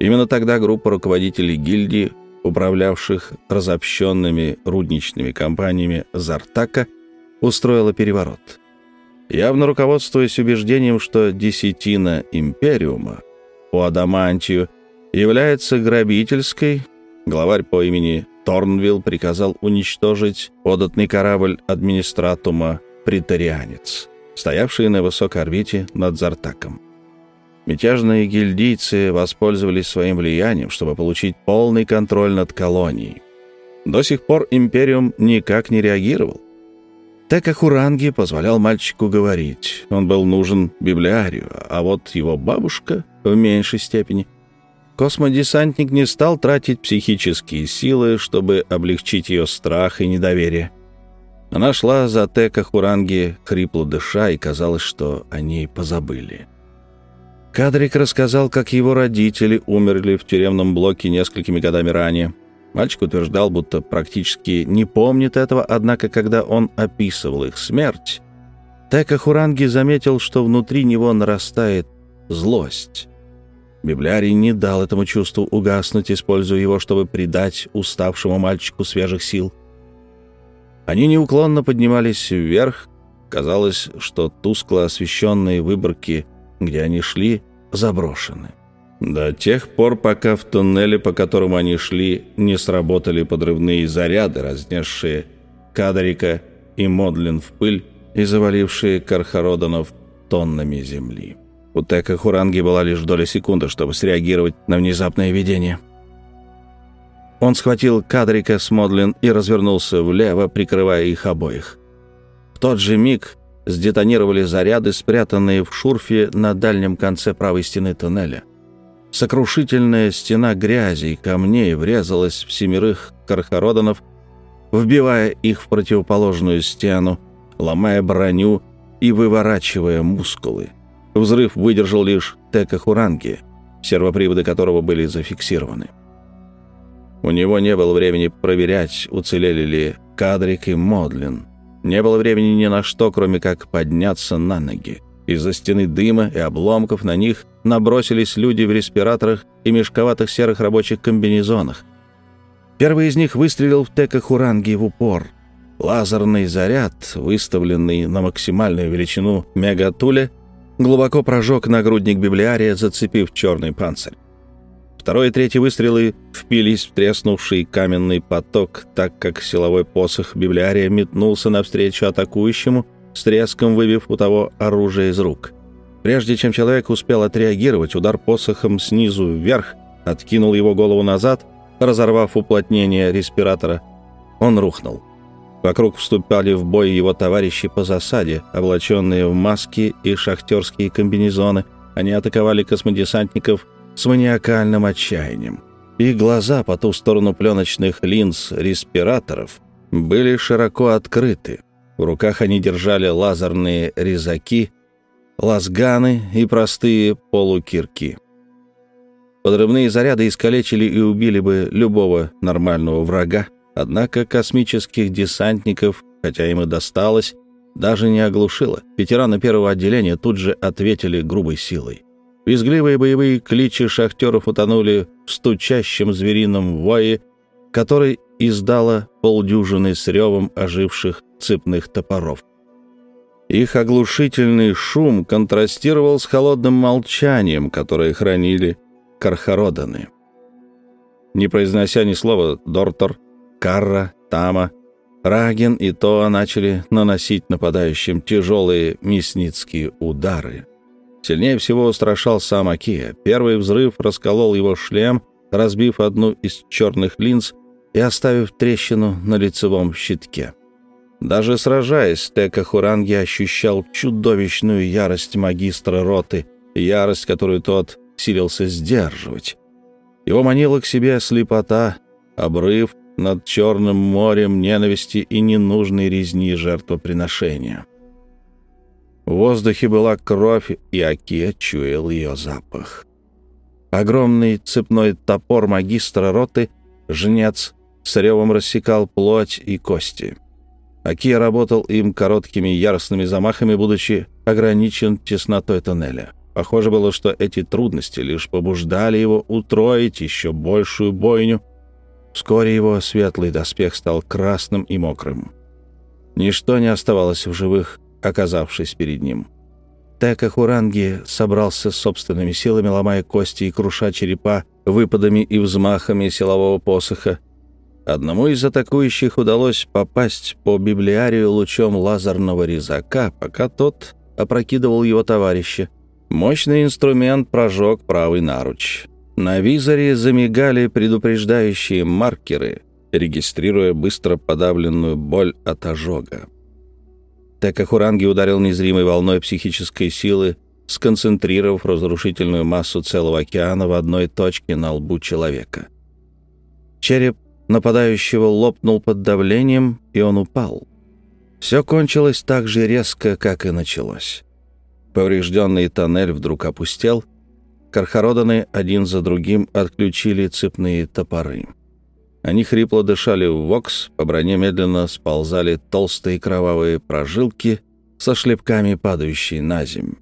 Именно тогда группа руководителей гильдии, управлявших разобщенными рудничными компаниями Зартака, устроила переворот. Явно руководствуясь убеждением, что десятина империума по адамантию является грабительской, главарь по имени Торнвилл приказал уничтожить податный корабль администратума «Притарианец», стоявший на высокой орбите над Зартаком. Мятежные гильдийцы воспользовались своим влиянием, чтобы получить полный контроль над колонией. До сих пор Империум никак не реагировал. Тека Хуранги позволял мальчику говорить. Он был нужен библиарию, а вот его бабушка в меньшей степени — Космодесантник не стал тратить психические силы, чтобы облегчить ее страх и недоверие. Она шла за Тека Хуранги, хрипло дыша, и казалось, что о ней позабыли. Кадрик рассказал, как его родители умерли в тюремном блоке несколькими годами ранее. Мальчик утверждал, будто практически не помнит этого, однако, когда он описывал их смерть, Тека Хуранги заметил, что внутри него нарастает злость. Библиарий не дал этому чувству угаснуть, используя его, чтобы придать уставшему мальчику свежих сил. Они неуклонно поднимались вверх. Казалось, что тускло освещенные выборки, где они шли, заброшены. До тех пор, пока в туннеле, по которому они шли, не сработали подрывные заряды, разнесшие Кадарика и Модлин в пыль и завалившие Кархародонов тоннами земли. У Тека Хуранги была лишь доля секунды, чтобы среагировать на внезапное видение. Он схватил Кадрика с Модлин и развернулся влево, прикрывая их обоих. В тот же миг сдетонировали заряды, спрятанные в шурфе на дальнем конце правой стены туннеля. Сокрушительная стена грязи и камней врезалась в семерых кархародонов, вбивая их в противоположную стену, ломая броню и выворачивая мускулы. Взрыв выдержал лишь Тека Хуранги, сервоприводы которого были зафиксированы. У него не было времени проверять, уцелели ли Кадрик и Модлин. Не было времени ни на что, кроме как подняться на ноги. Из-за стены дыма и обломков на них набросились люди в респираторах и мешковатых серых рабочих комбинезонах. Первый из них выстрелил в Тека Хуранги в упор. Лазерный заряд, выставленный на максимальную величину мегатуля, глубоко прожег нагрудник библиария, зацепив черный панцирь. Второй и третий выстрелы впились в треснувший каменный поток, так как силовой посох библиария метнулся навстречу атакующему, с треском выбив у того оружие из рук. Прежде чем человек успел отреагировать, удар посохом снизу вверх откинул его голову назад, разорвав уплотнение респиратора. Он рухнул. Вокруг вступали в бой его товарищи по засаде, облаченные в маски и шахтерские комбинезоны. Они атаковали космодесантников с маниакальным отчаянием. Их глаза по ту сторону пленочных линз респираторов были широко открыты. В руках они держали лазерные резаки, лазганы и простые полукирки. Подрывные заряды искалечили и убили бы любого нормального врага, однако космических десантников, хотя им и досталось, даже не оглушило. Ветераны первого отделения тут же ответили грубой силой. Визгливые боевые кличи шахтеров утонули в стучащем зверином вое, который издало полдюжины с ревом оживших цепных топоров. Их оглушительный шум контрастировал с холодным молчанием, которое хранили Кархароданы. Не произнося ни слова, Дортор, Карра, Тама, Раген и Тоа начали наносить нападающим тяжелые мясницкие удары. Сильнее всего устрашал сам Акия. Первый взрыв расколол его шлем, разбив одну из черных линз и оставив трещину на лицевом щитке. Даже сражаясь, Тека Хуранги ощущал чудовищную ярость магистра роты, ярость, которую тот силился сдерживать. Его манила к себе слепота, обрыв над Черным морем ненависти и ненужной резни жертвоприношения. В воздухе была кровь, и Аки чуял ее запах. Огромный цепной топор магистра роты, жнец, с ревом рассекал плоть и кости. Акия работал им короткими яростными замахами, будучи ограничен теснотой тоннеля. Похоже было, что эти трудности лишь побуждали его утроить еще большую бойню. Вскоре его светлый доспех стал красным и мокрым. Ничто не оставалось в живых, оказавшись перед ним. Тека Хуранги собрался собственными силами, ломая кости и круша черепа выпадами и взмахами силового посоха. Одному из атакующих удалось попасть по библиарию лучом лазерного резака, пока тот опрокидывал его товарища. Мощный инструмент прожег правый наруч. На визоре замигали предупреждающие маркеры, регистрируя быстро подавленную боль от ожога. Текахуранги ударил незримой волной психической силы, сконцентрировав разрушительную массу целого океана в одной точке на лбу человека. Череп нападающего лопнул под давлением, и он упал. Все кончилось так же резко, как и началось. Поврежденный тоннель вдруг опустел. Кархароданы один за другим отключили цепные топоры. Они хрипло дышали в вокс, по броне медленно сползали толстые кровавые прожилки со шлепками, падающие на земь.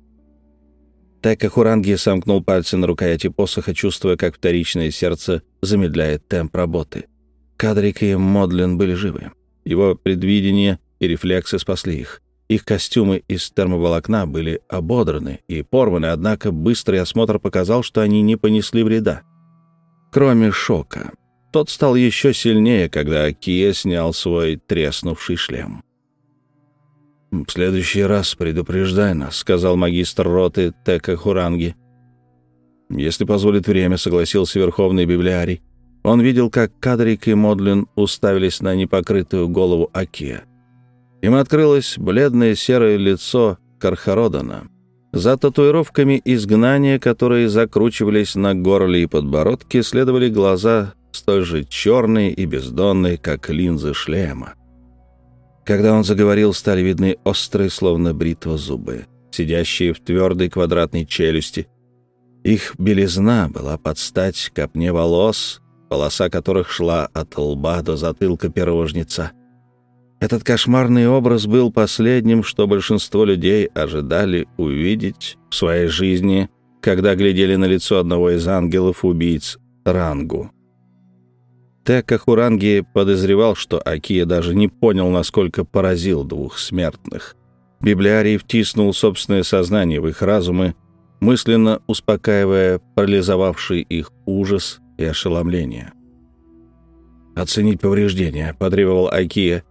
Тека Хуранги сомкнул пальцы на рукояти посоха, чувствуя, как вторичное сердце замедляет темп работы. Кадрик и Модлин были живы. Его предвидение и рефлексы спасли их. Их костюмы из термоволокна были ободраны и порваны, однако быстрый осмотр показал, что они не понесли вреда. Кроме шока. Тот стал еще сильнее, когда Кия снял свой треснувший шлем. «В следующий раз предупреждай нас», — сказал магистр роты Тека Хуранги. «Если позволит время», — согласился Верховный Библиарий. Он видел, как Кадрик и Модлин уставились на непокрытую голову Акия. Им открылось бледное серое лицо Кархародана. За татуировками изгнания, которые закручивались на горле и подбородке, следовали глаза столь же черные и бездонные, как линзы шлема. Когда он заговорил, стали видны острые, словно бритва, зубы, сидящие в твердой квадратной челюсти. Их белизна была под стать копне волос, полоса которых шла от лба до затылка первого жнеца. Этот кошмарный образ был последним, что большинство людей ожидали увидеть в своей жизни, когда глядели на лицо одного из ангелов-убийц Рангу. Тека Хуранги подозревал, что Акия даже не понял, насколько поразил двух смертных. Библиарий втиснул собственное сознание в их разумы, мысленно успокаивая парализовавший их ужас и ошеломление. «Оценить повреждения», — потребовал Акия,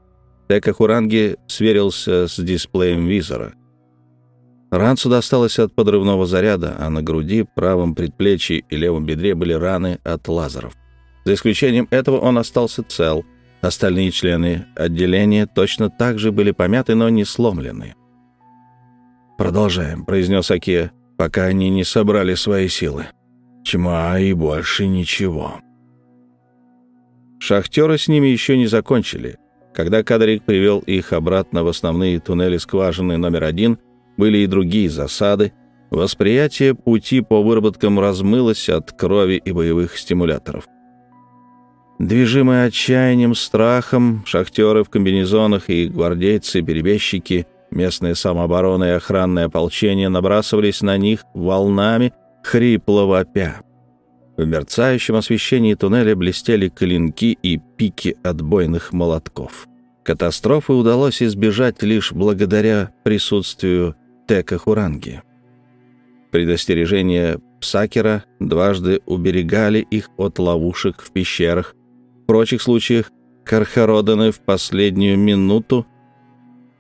Тека Хуранги сверился с дисплеем визора. Ранцу досталось от подрывного заряда, а на груди, правом предплечье и левом бедре были раны от лазеров. За исключением этого он остался цел. Остальные члены отделения точно так же были помяты, но не сломлены. «Продолжаем», — произнес Акия, — «пока они не собрали свои силы. Тьма и больше ничего». Шахтеры с ними еще не закончили. Когда Кадрик привел их обратно в основные туннели скважины номер один, были и другие засады. Восприятие пути по выработкам размылось от крови и боевых стимуляторов. Движимые отчаянием, страхом, шахтеры в комбинезонах и гвардейцы-перебежчики — Местная самооборона и охранное ополчение набрасывались на них волнами, хрипло вопя. В мерцающем освещении туннеля блестели клинки и пики отбойных молотков. Катастрофы удалось избежать лишь благодаря присутствию Тека Хуранги. Предостережения Псакера дважды уберегали их от ловушек в пещерах. В прочих случаях Кархароданы в последнюю минуту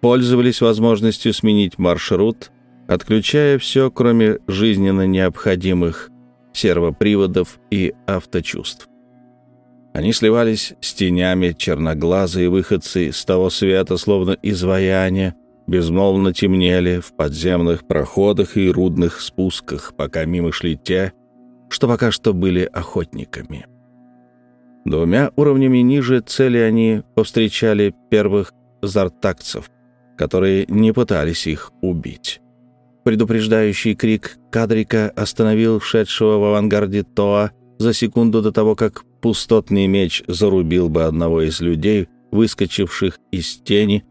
пользовались возможностью сменить маршрут, отключая все, кроме жизненно необходимых сервоприводов и авточувств. Они сливались с тенями, черноглазые выходцы с того света, словно изваяния, безмолвно темнели в подземных проходах и рудных спусках, пока мимо шли те, что пока что были охотниками. Двумя уровнями ниже цели они повстречали первых зартакцев, которые не пытались их убить. Предупреждающий крик Кадрика остановил шедшего в авангарде Тоа за секунду до того, как пустотный меч зарубил бы одного из людей, выскочивших из тени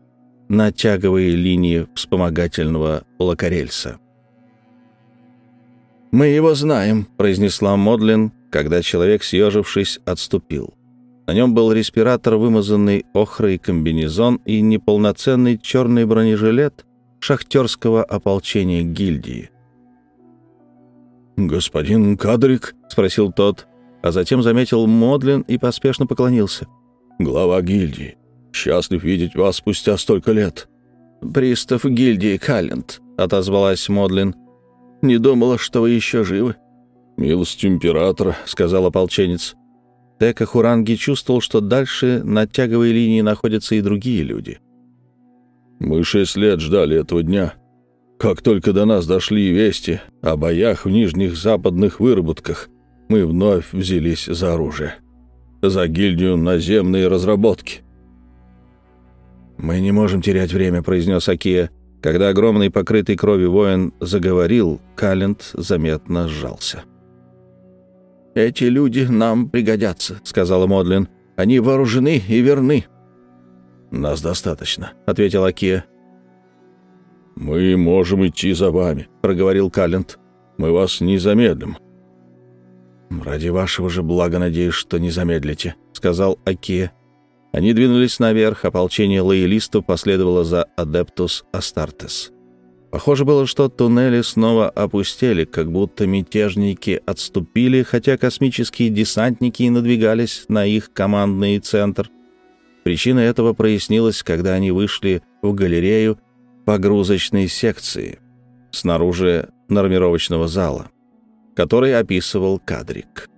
на тяговые линии вспомогательного лакарельса. «Мы его знаем», — произнесла Модлин, когда человек, съежившись, отступил. На нем был респиратор, вымазанный охрой комбинезон и неполноценный черный бронежилет шахтерского ополчения гильдии. «Господин Кадрик?» — спросил тот, а затем заметил Модлин и поспешно поклонился. «Глава гильдии. Счастлив видеть вас спустя столько лет». «Пристав гильдии Каллент», — отозвалась Модлин. «Не думала, что вы еще живы». «Милость императора», — сказал ополченец. Тека Хуранги чувствовал, что дальше на тяговой линии находятся и другие люди. «Мы шесть лет ждали этого дня. Как только до нас дошли вести о боях в нижних западных выработках, мы вновь взялись за оружие. За гильдию наземные разработки». «Мы не можем терять время», — произнес Акия. Когда огромный покрытый кровью воин заговорил, Калент заметно сжался. «Эти люди нам пригодятся», — сказала Модлин. «Они вооружены и верны». «Нас достаточно», — ответил Акия. «Мы можем идти за вами», — проговорил Калент. «Мы вас не замедлим». «Ради вашего же блага надеюсь, что не замедлите», — сказал Акия. Они двинулись наверх, ополчение лоялистов последовало за Адептус Астартес. Похоже было, что туннели снова опустели, как будто мятежники отступили, хотя космические десантники и надвигались на их командный центр. Причина этого прояснилась, когда они вышли в галерею погрузочной секции снаружи нормировочного зала, который описывал кадрик.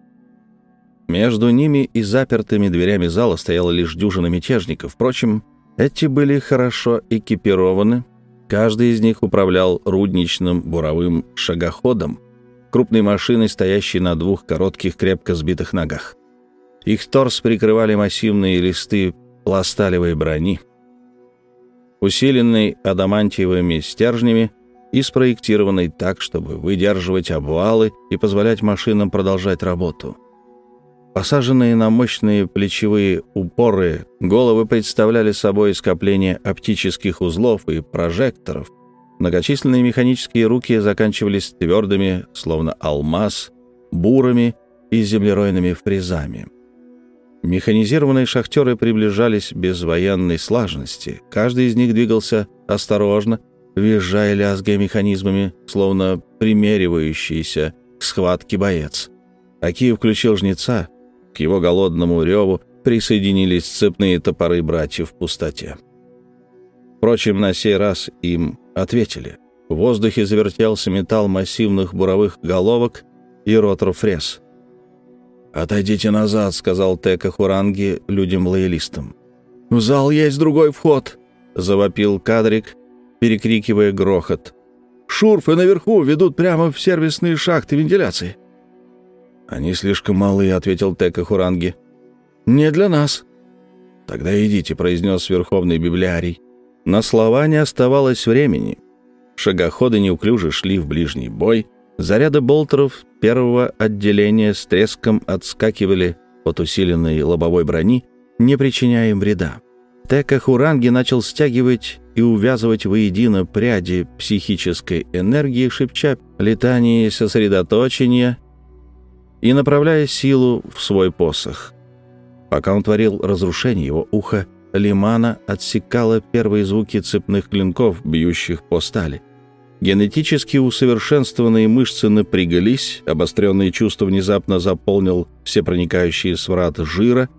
Между ними и запертыми дверями зала стояла лишь дюжина мятежников. Впрочем, эти были хорошо экипированы, Каждый из них управлял рудничным буровым шагоходом, крупной машиной, стоящей на двух коротких, крепко сбитых ногах. Их торс прикрывали массивные листы пласталевой брони, усиленной адамантиевыми стержнями и спроектированной так, чтобы выдерживать обвалы и позволять машинам продолжать работу. Посаженные на мощные плечевые упоры, головы представляли собой скопление оптических узлов и прожекторов. Многочисленные механические руки заканчивались твердыми, словно алмаз, бурами и землеройными фрезами. Механизированные шахтеры приближались без военной слаженности. Каждый из них двигался осторожно, визжая лязгая механизмами, словно примеривающийся к схватке боец. Акиев включил жнеца — к его голодному реву присоединились цепные топоры братьев в пустоте. Впрочем, на сей раз им ответили. В воздухе завертелся металл массивных буровых головок и ротор фрез. «Отойдите назад», — сказал Тека Хуранги людям-лоялистам. «В зал есть другой вход!» — завопил кадрик, перекрикивая грохот. «Шурфы наверху ведут прямо в сервисные шахты вентиляции». «Они слишком малы», — ответил Тека Хуранги. «Не для нас». «Тогда идите», — произнес Верховный Библиарий. На слова не оставалось времени. Шагоходы неуклюже шли в ближний бой. Заряды болтеров первого отделения с треском отскакивали от усиленной лобовой брони, не причиняя им вреда. Тека Хуранги начал стягивать и увязывать воедино пряди психической энергии, шепча летание сосредоточения и направляя силу в свой посох. Пока он творил разрушение, его ухо Лимана отсекало первые звуки цепных клинков, бьющих по стали. Генетически усовершенствованные мышцы напрягались, обостренные чувства внезапно заполнил всепроникающий сврат жира.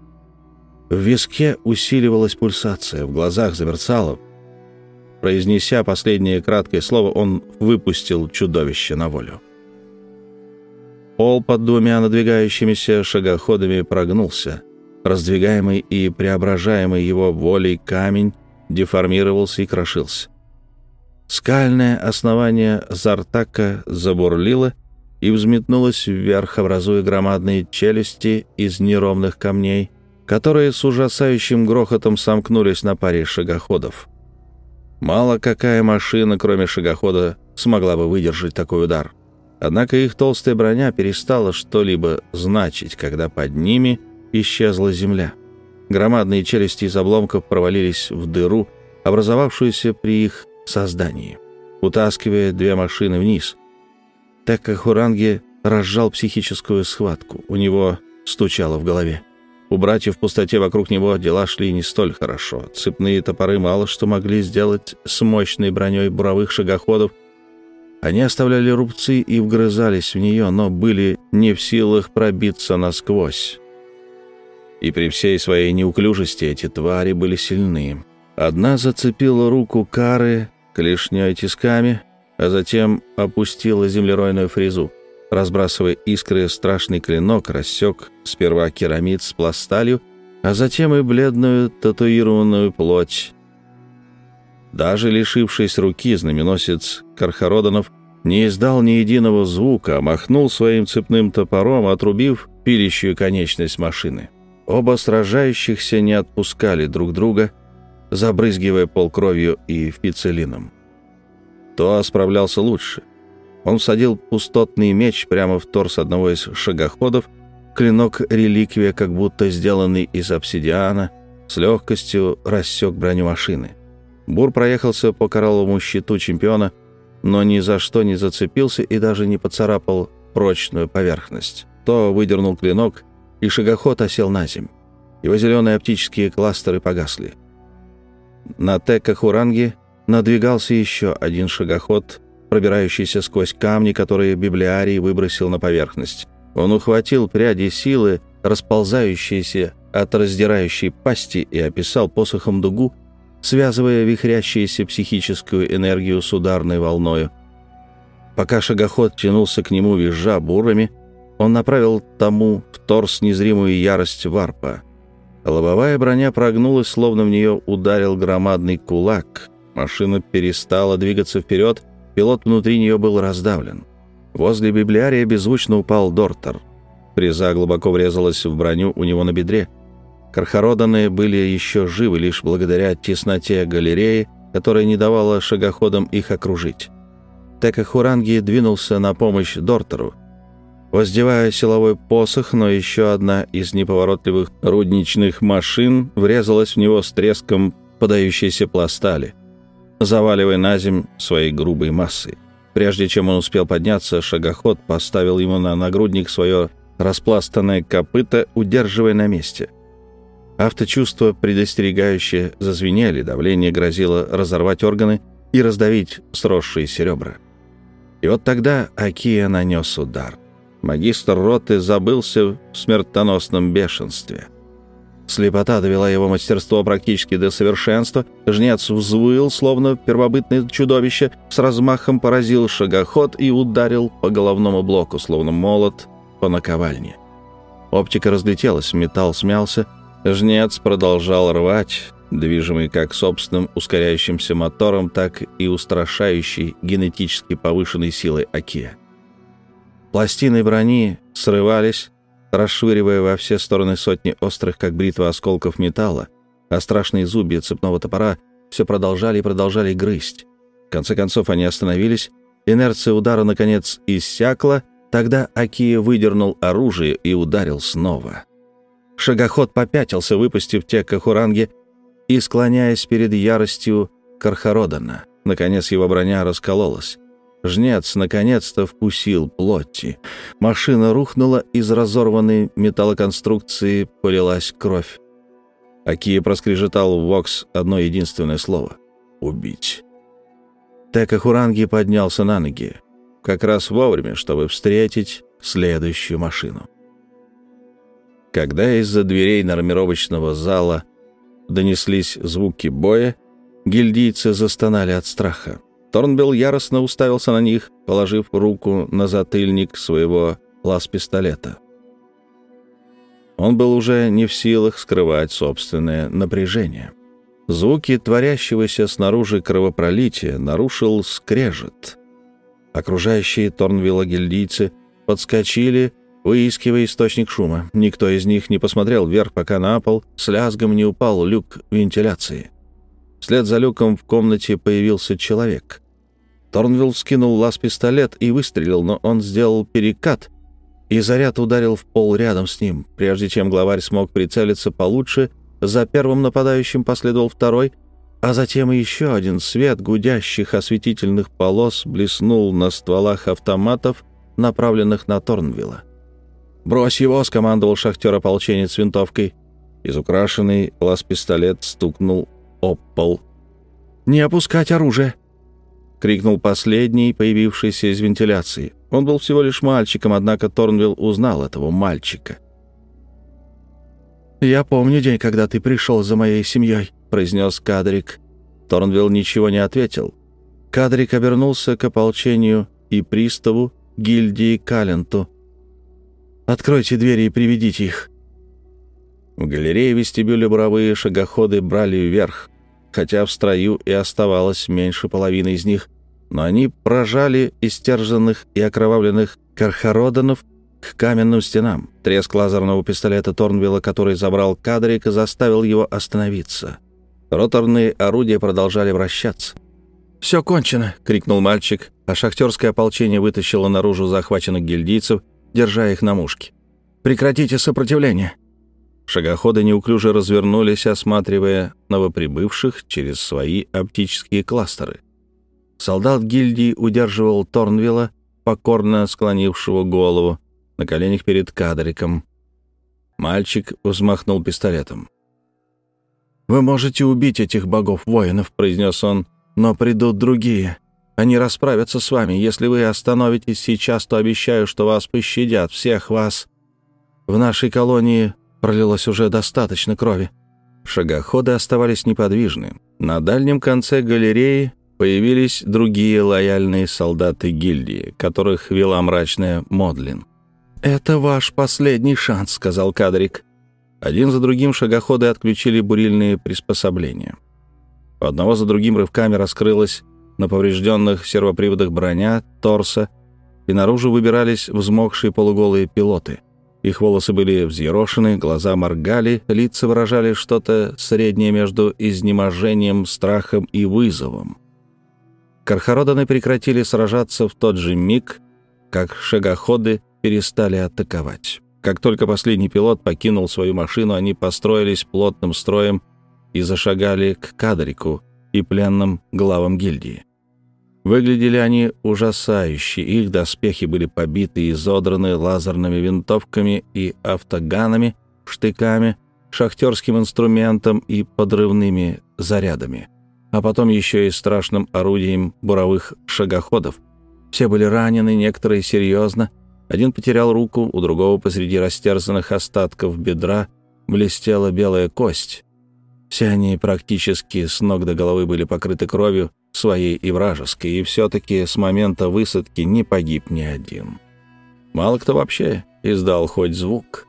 В виске усиливалась пульсация, в глазах замерцало. Произнеся последнее краткое слово, он выпустил чудовище на волю. Пол под двумя надвигающимися шагоходами прогнулся. Раздвигаемый и преображаемый его волей камень деформировался и крошился. Скальное основание Зартака забурлило и взметнулось вверх, образуя громадные челюсти из неровных камней, которые с ужасающим грохотом сомкнулись на паре шагоходов. Мало какая машина, кроме шагохода, смогла бы выдержать такой удар. Однако их толстая броня перестала что-либо значить, когда под ними — исчезла земля. Громадные челюсти из обломков провалились в дыру, образовавшуюся при их создании, утаскивая две машины вниз. Текка Хуранги разжал психическую схватку. У него стучало в голове. У братьев в пустоте вокруг него дела шли не столь хорошо. Цепные топоры мало что могли сделать с мощной броней буровых шагоходов. Они оставляли рубцы и вгрызались в нее, но были не в силах пробиться насквозь и при всей своей неуклюжести эти твари были сильны. Одна зацепила руку Кары клешней тисками, а затем опустила землеройную фрезу. Разбрасывая искры, страшный клинок рассек сперва керамид с пласталью, а затем и бледную татуированную плоть. Даже лишившись руки, знаменосец Кархароданов не издал ни единого звука, а махнул своим цепным топором, отрубив пилищую конечность машины. Оба сражающихся не отпускали друг друга, забрызгивая пол кровью и фицелином. То справлялся лучше. Он всадил пустотный меч прямо в торс одного из шагоходов, клинок-реликвия, как будто сделанный из обсидиана, с легкостью рассек броню машины. Бур проехался по коралловому щиту чемпиона, но ни за что не зацепился и даже не поцарапал прочную поверхность. То выдернул клинок и шагоход осел на земь. Его зеленые оптические кластеры погасли. На Текахуранге надвигался еще один шагоход, пробирающийся сквозь камни, которые библиарий выбросил на поверхность. Он ухватил пряди силы, расползающиеся от раздирающей пасти, и описал посохом дугу, связывая вихрящуюся психическую энергию с ударной волною. Пока шагоход тянулся к нему, визжа бурами, он направил тому в торс незримую ярость варпа. Лобовая броня прогнулась, словно в нее ударил громадный кулак. Машина перестала двигаться вперед, пилот внутри нее был раздавлен. Возле библиария беззвучно упал Дортер. Фреза глубоко врезалась в броню у него на бедре. Кархароданы были еще живы лишь благодаря тесноте галереи, которая не давала шагоходам их окружить. Тека Хуранги двинулся на помощь Дортеру, Воздевая силовой посох, но еще одна из неповоротливых рудничных машин врезалась в него с треском подающейся пластали, заваливая на земь своей грубой массой. Прежде чем он успел подняться, шагоход поставил ему на нагрудник свое распластанное копыто, удерживая на месте. Авточувства предостерегающие зазвенели, давление грозило разорвать органы и раздавить сросшиеся ребра. И вот тогда Акия нанес удар. Магистр роты забылся в смертоносном бешенстве. Слепота довела его мастерство практически до совершенства. Жнец взвыл, словно первобытное чудовище, с размахом поразил шагоход и ударил по головному блоку, словно молот по наковальне. Оптика разлетелась, металл смялся. Жнец продолжал рвать, движимый как собственным ускоряющимся мотором, так и устрашающей генетически повышенной силой Акия. Пластины брони срывались, расшвыривая во все стороны сотни острых, как бритва осколков металла, а страшные зубья цепного топора все продолжали и продолжали грызть. В конце концов они остановились, инерция удара, наконец, иссякла, тогда Акия выдернул оружие и ударил снова. Шагоход попятился, выпустив те кахуранги, и склоняясь перед яростью Кархародана. Наконец его броня раскололась. Жнец наконец-то вкусил плоти. Машина рухнула, из разорванной металлоконструкции полилась кровь. Акия проскрежетал в Вокс одно единственное слово — «убить». Тека Хуранги поднялся на ноги, как раз вовремя, чтобы встретить следующую машину. Когда из-за дверей нормировочного зала донеслись звуки боя, гильдийцы застонали от страха. Торнбелл яростно уставился на них, положив руку на затыльник своего лаз-пистолета. Он был уже не в силах скрывать собственное напряжение. Звуки творящегося снаружи кровопролития нарушил скрежет. Окружающие Торнвилла гильдийцы подскочили, выискивая источник шума. Никто из них не посмотрел вверх, пока на пол с лязгом не упал люк вентиляции. Вслед за люком в комнате появился человек. Торнвилл скинул лаз-пистолет и выстрелил, но он сделал перекат, и заряд ударил в пол рядом с ним. Прежде чем главарь смог прицелиться получше, за первым нападающим последовал второй, а затем еще один свет гудящих осветительных полос блеснул на стволах автоматов, направленных на Торнвилла. «Брось его!» — скомандовал шахтер-ополченец винтовкой. Изукрашенный лаз-пистолет стукнул об. «Не опускать оружие!» — крикнул последний, появившийся из вентиляции. Он был всего лишь мальчиком, однако Торнвилл узнал этого мальчика. «Я помню день, когда ты пришел за моей семьей», — произнес Кадрик. Торнвилл ничего не ответил. Кадрик обернулся к ополчению и приставу гильдии Каленту — Откройте двери и приведите их». В галерее вестибюля буровые шагоходы брали вверх, хотя в строю и оставалось меньше половины из них, но они прожали истерженных и окровавленных кархароданов к каменным стенам. Треск лазерного пистолета Торнвилла, который забрал кадрик, заставил его остановиться. Роторные орудия продолжали вращаться. «Все кончено!» — крикнул мальчик, а шахтерское ополчение вытащило наружу захваченных гильдийцев держа их на мушке. «Прекратите сопротивление!» Шагоходы неуклюже развернулись, осматривая новоприбывших через свои оптические кластеры. Солдат гильдии удерживал Торнвилла, покорно склонившего голову, на коленях перед кадриком. Мальчик взмахнул пистолетом. «Вы можете убить этих богов-воинов», — произнес он, — «но придут другие. Они расправятся с вами. Если вы остановитесь сейчас, то обещаю, что вас пощадят, всех вас. В нашей колонии пролилось уже достаточно крови». Шагоходы оставались неподвижны. На дальнем конце галереи появились другие лояльные солдаты гильдии, которых вела мрачная Модлин. «Это ваш последний шанс», — сказал Кадрик. Один за другим шагоходы отключили бурильные приспособления. У одного за другим рывками раскрылась на поврежденных сервоприводах броня, торса, и наружу выбирались взмокшие полуголые пилоты. Их волосы были взъерошены, глаза моргали, лица выражали что-то среднее между изнеможением, страхом и вызовом. Кархароданы прекратили сражаться в тот же миг, как шагоходы перестали атаковать. Как только последний пилот покинул свою машину, они построились плотным строем и зашагали к кадрику и пленным главам гильдии. Выглядели они ужасающе, их доспехи были побиты и изодраны лазерными винтовками и автоганами, штыками, шахтерским инструментом и подрывными зарядами, а потом еще и страшным орудием буровых шагоходов. Все были ранены, некоторые серьезно. Один потерял руку, у другого посреди растерзанных остатков бедра блестела белая кость. Все они практически с ног до головы были покрыты кровью, своей и вражеской, и все-таки с момента высадки не погиб ни один. Мало кто вообще издал хоть звук.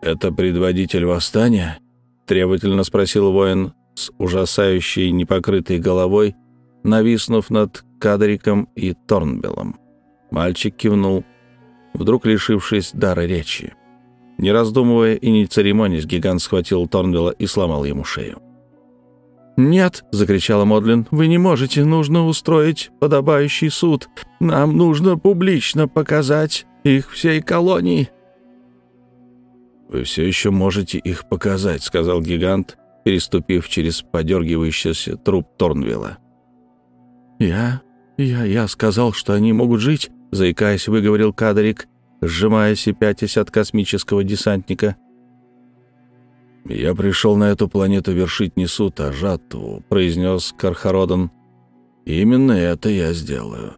«Это предводитель восстания?» — требовательно спросил воин с ужасающей непокрытой головой, нависнув над Кадриком и Торнбеллом. Мальчик кивнул, вдруг лишившись дара речи. Не раздумывая и не церемонясь, гигант схватил Торнвилла и сломал ему шею. «Нет!» — закричала Модлин. «Вы не можете. Нужно устроить подобающий суд. Нам нужно публично показать их всей колонии». «Вы все еще можете их показать», — сказал гигант, переступив через подергивающийся труп Торнвилла. «Я... я... я сказал, что они могут жить», — заикаясь, выговорил Кадарик, сжимаясь и пятясь от космического десантника. «Я пришел на эту планету вершить не суд, а жатву», — произнес Кархародан. «Именно это я сделаю».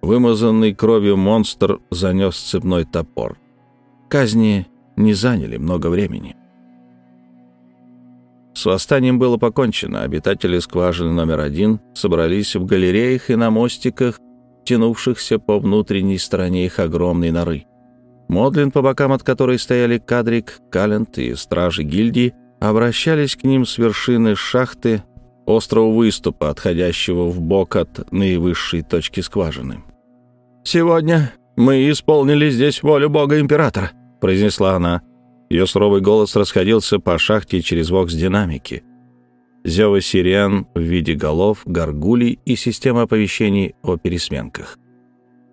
Вымазанный кровью монстр занес цепной топор. Казни не заняли много времени. С восстанием было покончено. Обитатели скважины номер один собрались в галереях и на мостиках, тянувшихся по внутренней стороне их огромной норы. Модлин, по бокам от которой стояли Кадрик, Калент и стражи гильдии, обращались к ним с вершины шахты острого выступа, отходящего в бок от наивысшей точки скважины. «Сегодня мы исполнили здесь волю Бога-Императора», — произнесла она. Ее суровый голос расходился по шахте через вокс-динамики. Зева сирен в виде голов, горгулей и система оповещений о пересменках.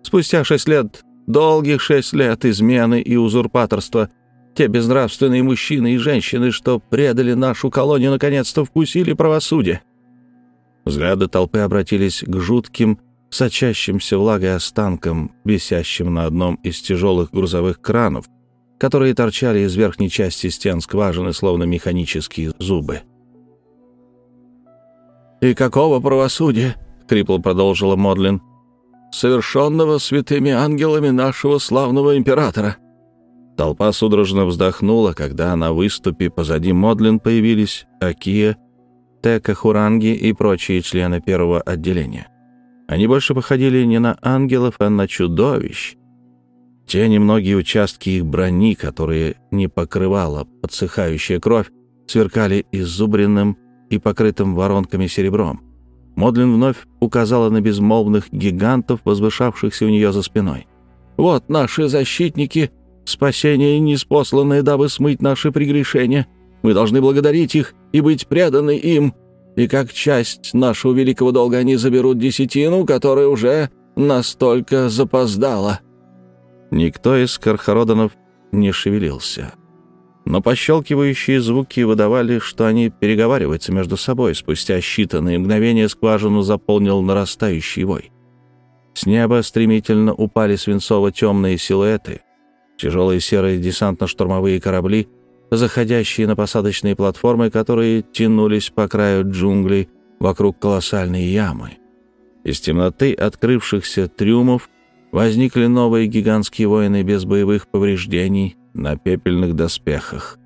Спустя шесть лет Долгих шесть лет измены и узурпаторства. Те безнравственные мужчины и женщины, что предали нашу колонию, наконец-то вкусили правосудие. Взгляды толпы обратились к жутким, сочащимся влагой останкам, висящим на одном из тяжелых грузовых кранов, которые торчали из верхней части стен скважины, словно механические зубы. «И какого правосудия?» — хрипло продолжила Модлин совершенного святыми ангелами нашего славного императора». Толпа судорожно вздохнула, когда на выступе позади Модлин появились Акия, Тека Хуранги и прочие члены первого отделения. Они больше походили не на ангелов, а на чудовищ. Те немногие участки их брони, которые не покрывала подсыхающая кровь, сверкали изубренным и покрытым воронками серебром. Модлин вновь указала на безмолвных гигантов, возвышавшихся у нее за спиной. «Вот наши защитники, спасение неспосланные, дабы смыть наши прегрешения. Мы должны благодарить их и быть преданы им. И как часть нашего великого долга они заберут десятину, которая уже настолько запоздала». Никто из Кархароданов не шевелился но пощелкивающие звуки выдавали, что они переговариваются между собой. Спустя считанные мгновения скважину заполнил нарастающий вой. С неба стремительно упали свинцово-темные силуэты, тяжелые серые десантно-штурмовые корабли, заходящие на посадочные платформы, которые тянулись по краю джунглей вокруг колоссальной ямы. Из темноты открывшихся трюмов возникли новые гигантские воины без боевых повреждений, на пепельных доспехах.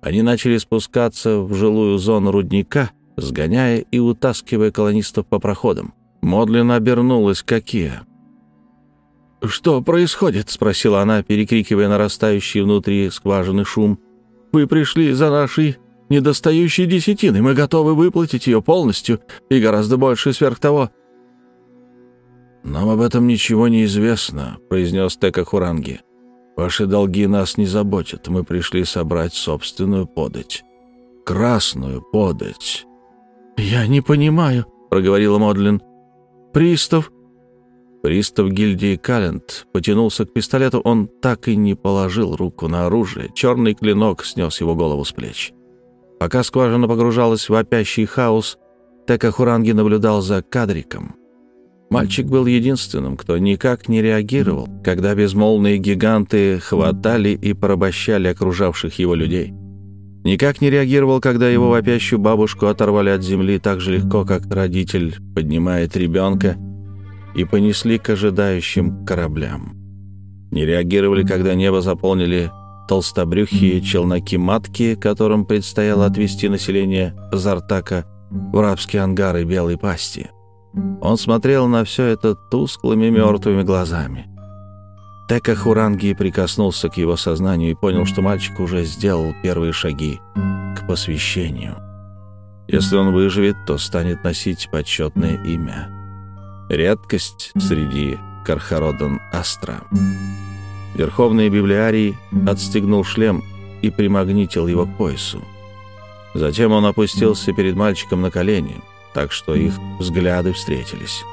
Они начали спускаться в жилую зону рудника, сгоняя и утаскивая колонистов по проходам. Модлин обернулась к Акия. «Что происходит?» — спросила она, перекрикивая нарастающий внутри скважины шум. «Вы пришли за нашей недостающей десятиной. Мы готовы выплатить ее полностью и гораздо больше сверх того». «Нам об этом ничего не известно», — произнес Тека Хуранги. Ваши долги нас не заботят. Мы пришли собрать собственную подать. Красную подать». «Я не понимаю», — проговорила Модлин. «Пристав...» Пристав гильдии Калент потянулся к пистолету. Он так и не положил руку на оружие. Черный клинок снес его голову с плеч. Пока скважина погружалась в вопящий хаос, Тека Хуранги наблюдал за кадриком. Мальчик был единственным, кто никак не реагировал, когда безмолвные гиганты хватали и порабощали окружавших его людей. Никак не реагировал, когда его вопящую бабушку оторвали от земли так же легко, как родитель поднимает ребенка, и понесли к ожидающим кораблям. Не реагировали, когда небо заполнили толстобрюхие челноки-матки, которым предстояло отвезти население Зартака в рабские ангары Белой Пасти. Он смотрел на все это тусклыми мертвыми глазами. Тека Хуранги прикоснулся к его сознанию и понял, что мальчик уже сделал первые шаги к посвящению. Если он выживет, то станет носить почетное имя. Редкость среди Кархародон Астра. Верховный библиарий отстегнул шлем и примагнитил его к поясу. Затем он опустился перед мальчиком на колени, так что их взгляды встретились.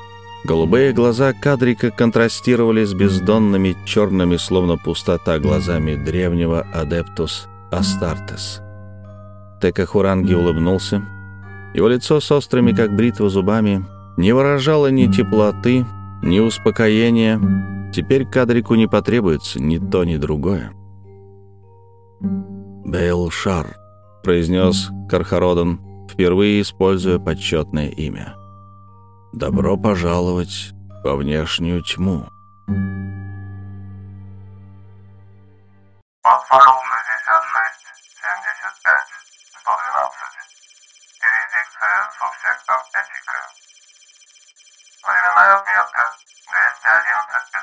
Голубые глаза Кадрика контрастировали с бездонными черными, словно пустота, глазами древнего адептус Астартес. Текахуранги улыбнулся. Его лицо с острыми, как бритва, зубами не выражало ни теплоты, ни успокоения. Теперь Кадрику не потребуется ни то, ни другое. «Бейлшар», — произнес Кархародон, впервые используя почетное имя. Добро пожаловать во внешнюю тьму. Подфайл 66, 75, 112. Юрисдикция субсектор этика. Временная отметка 211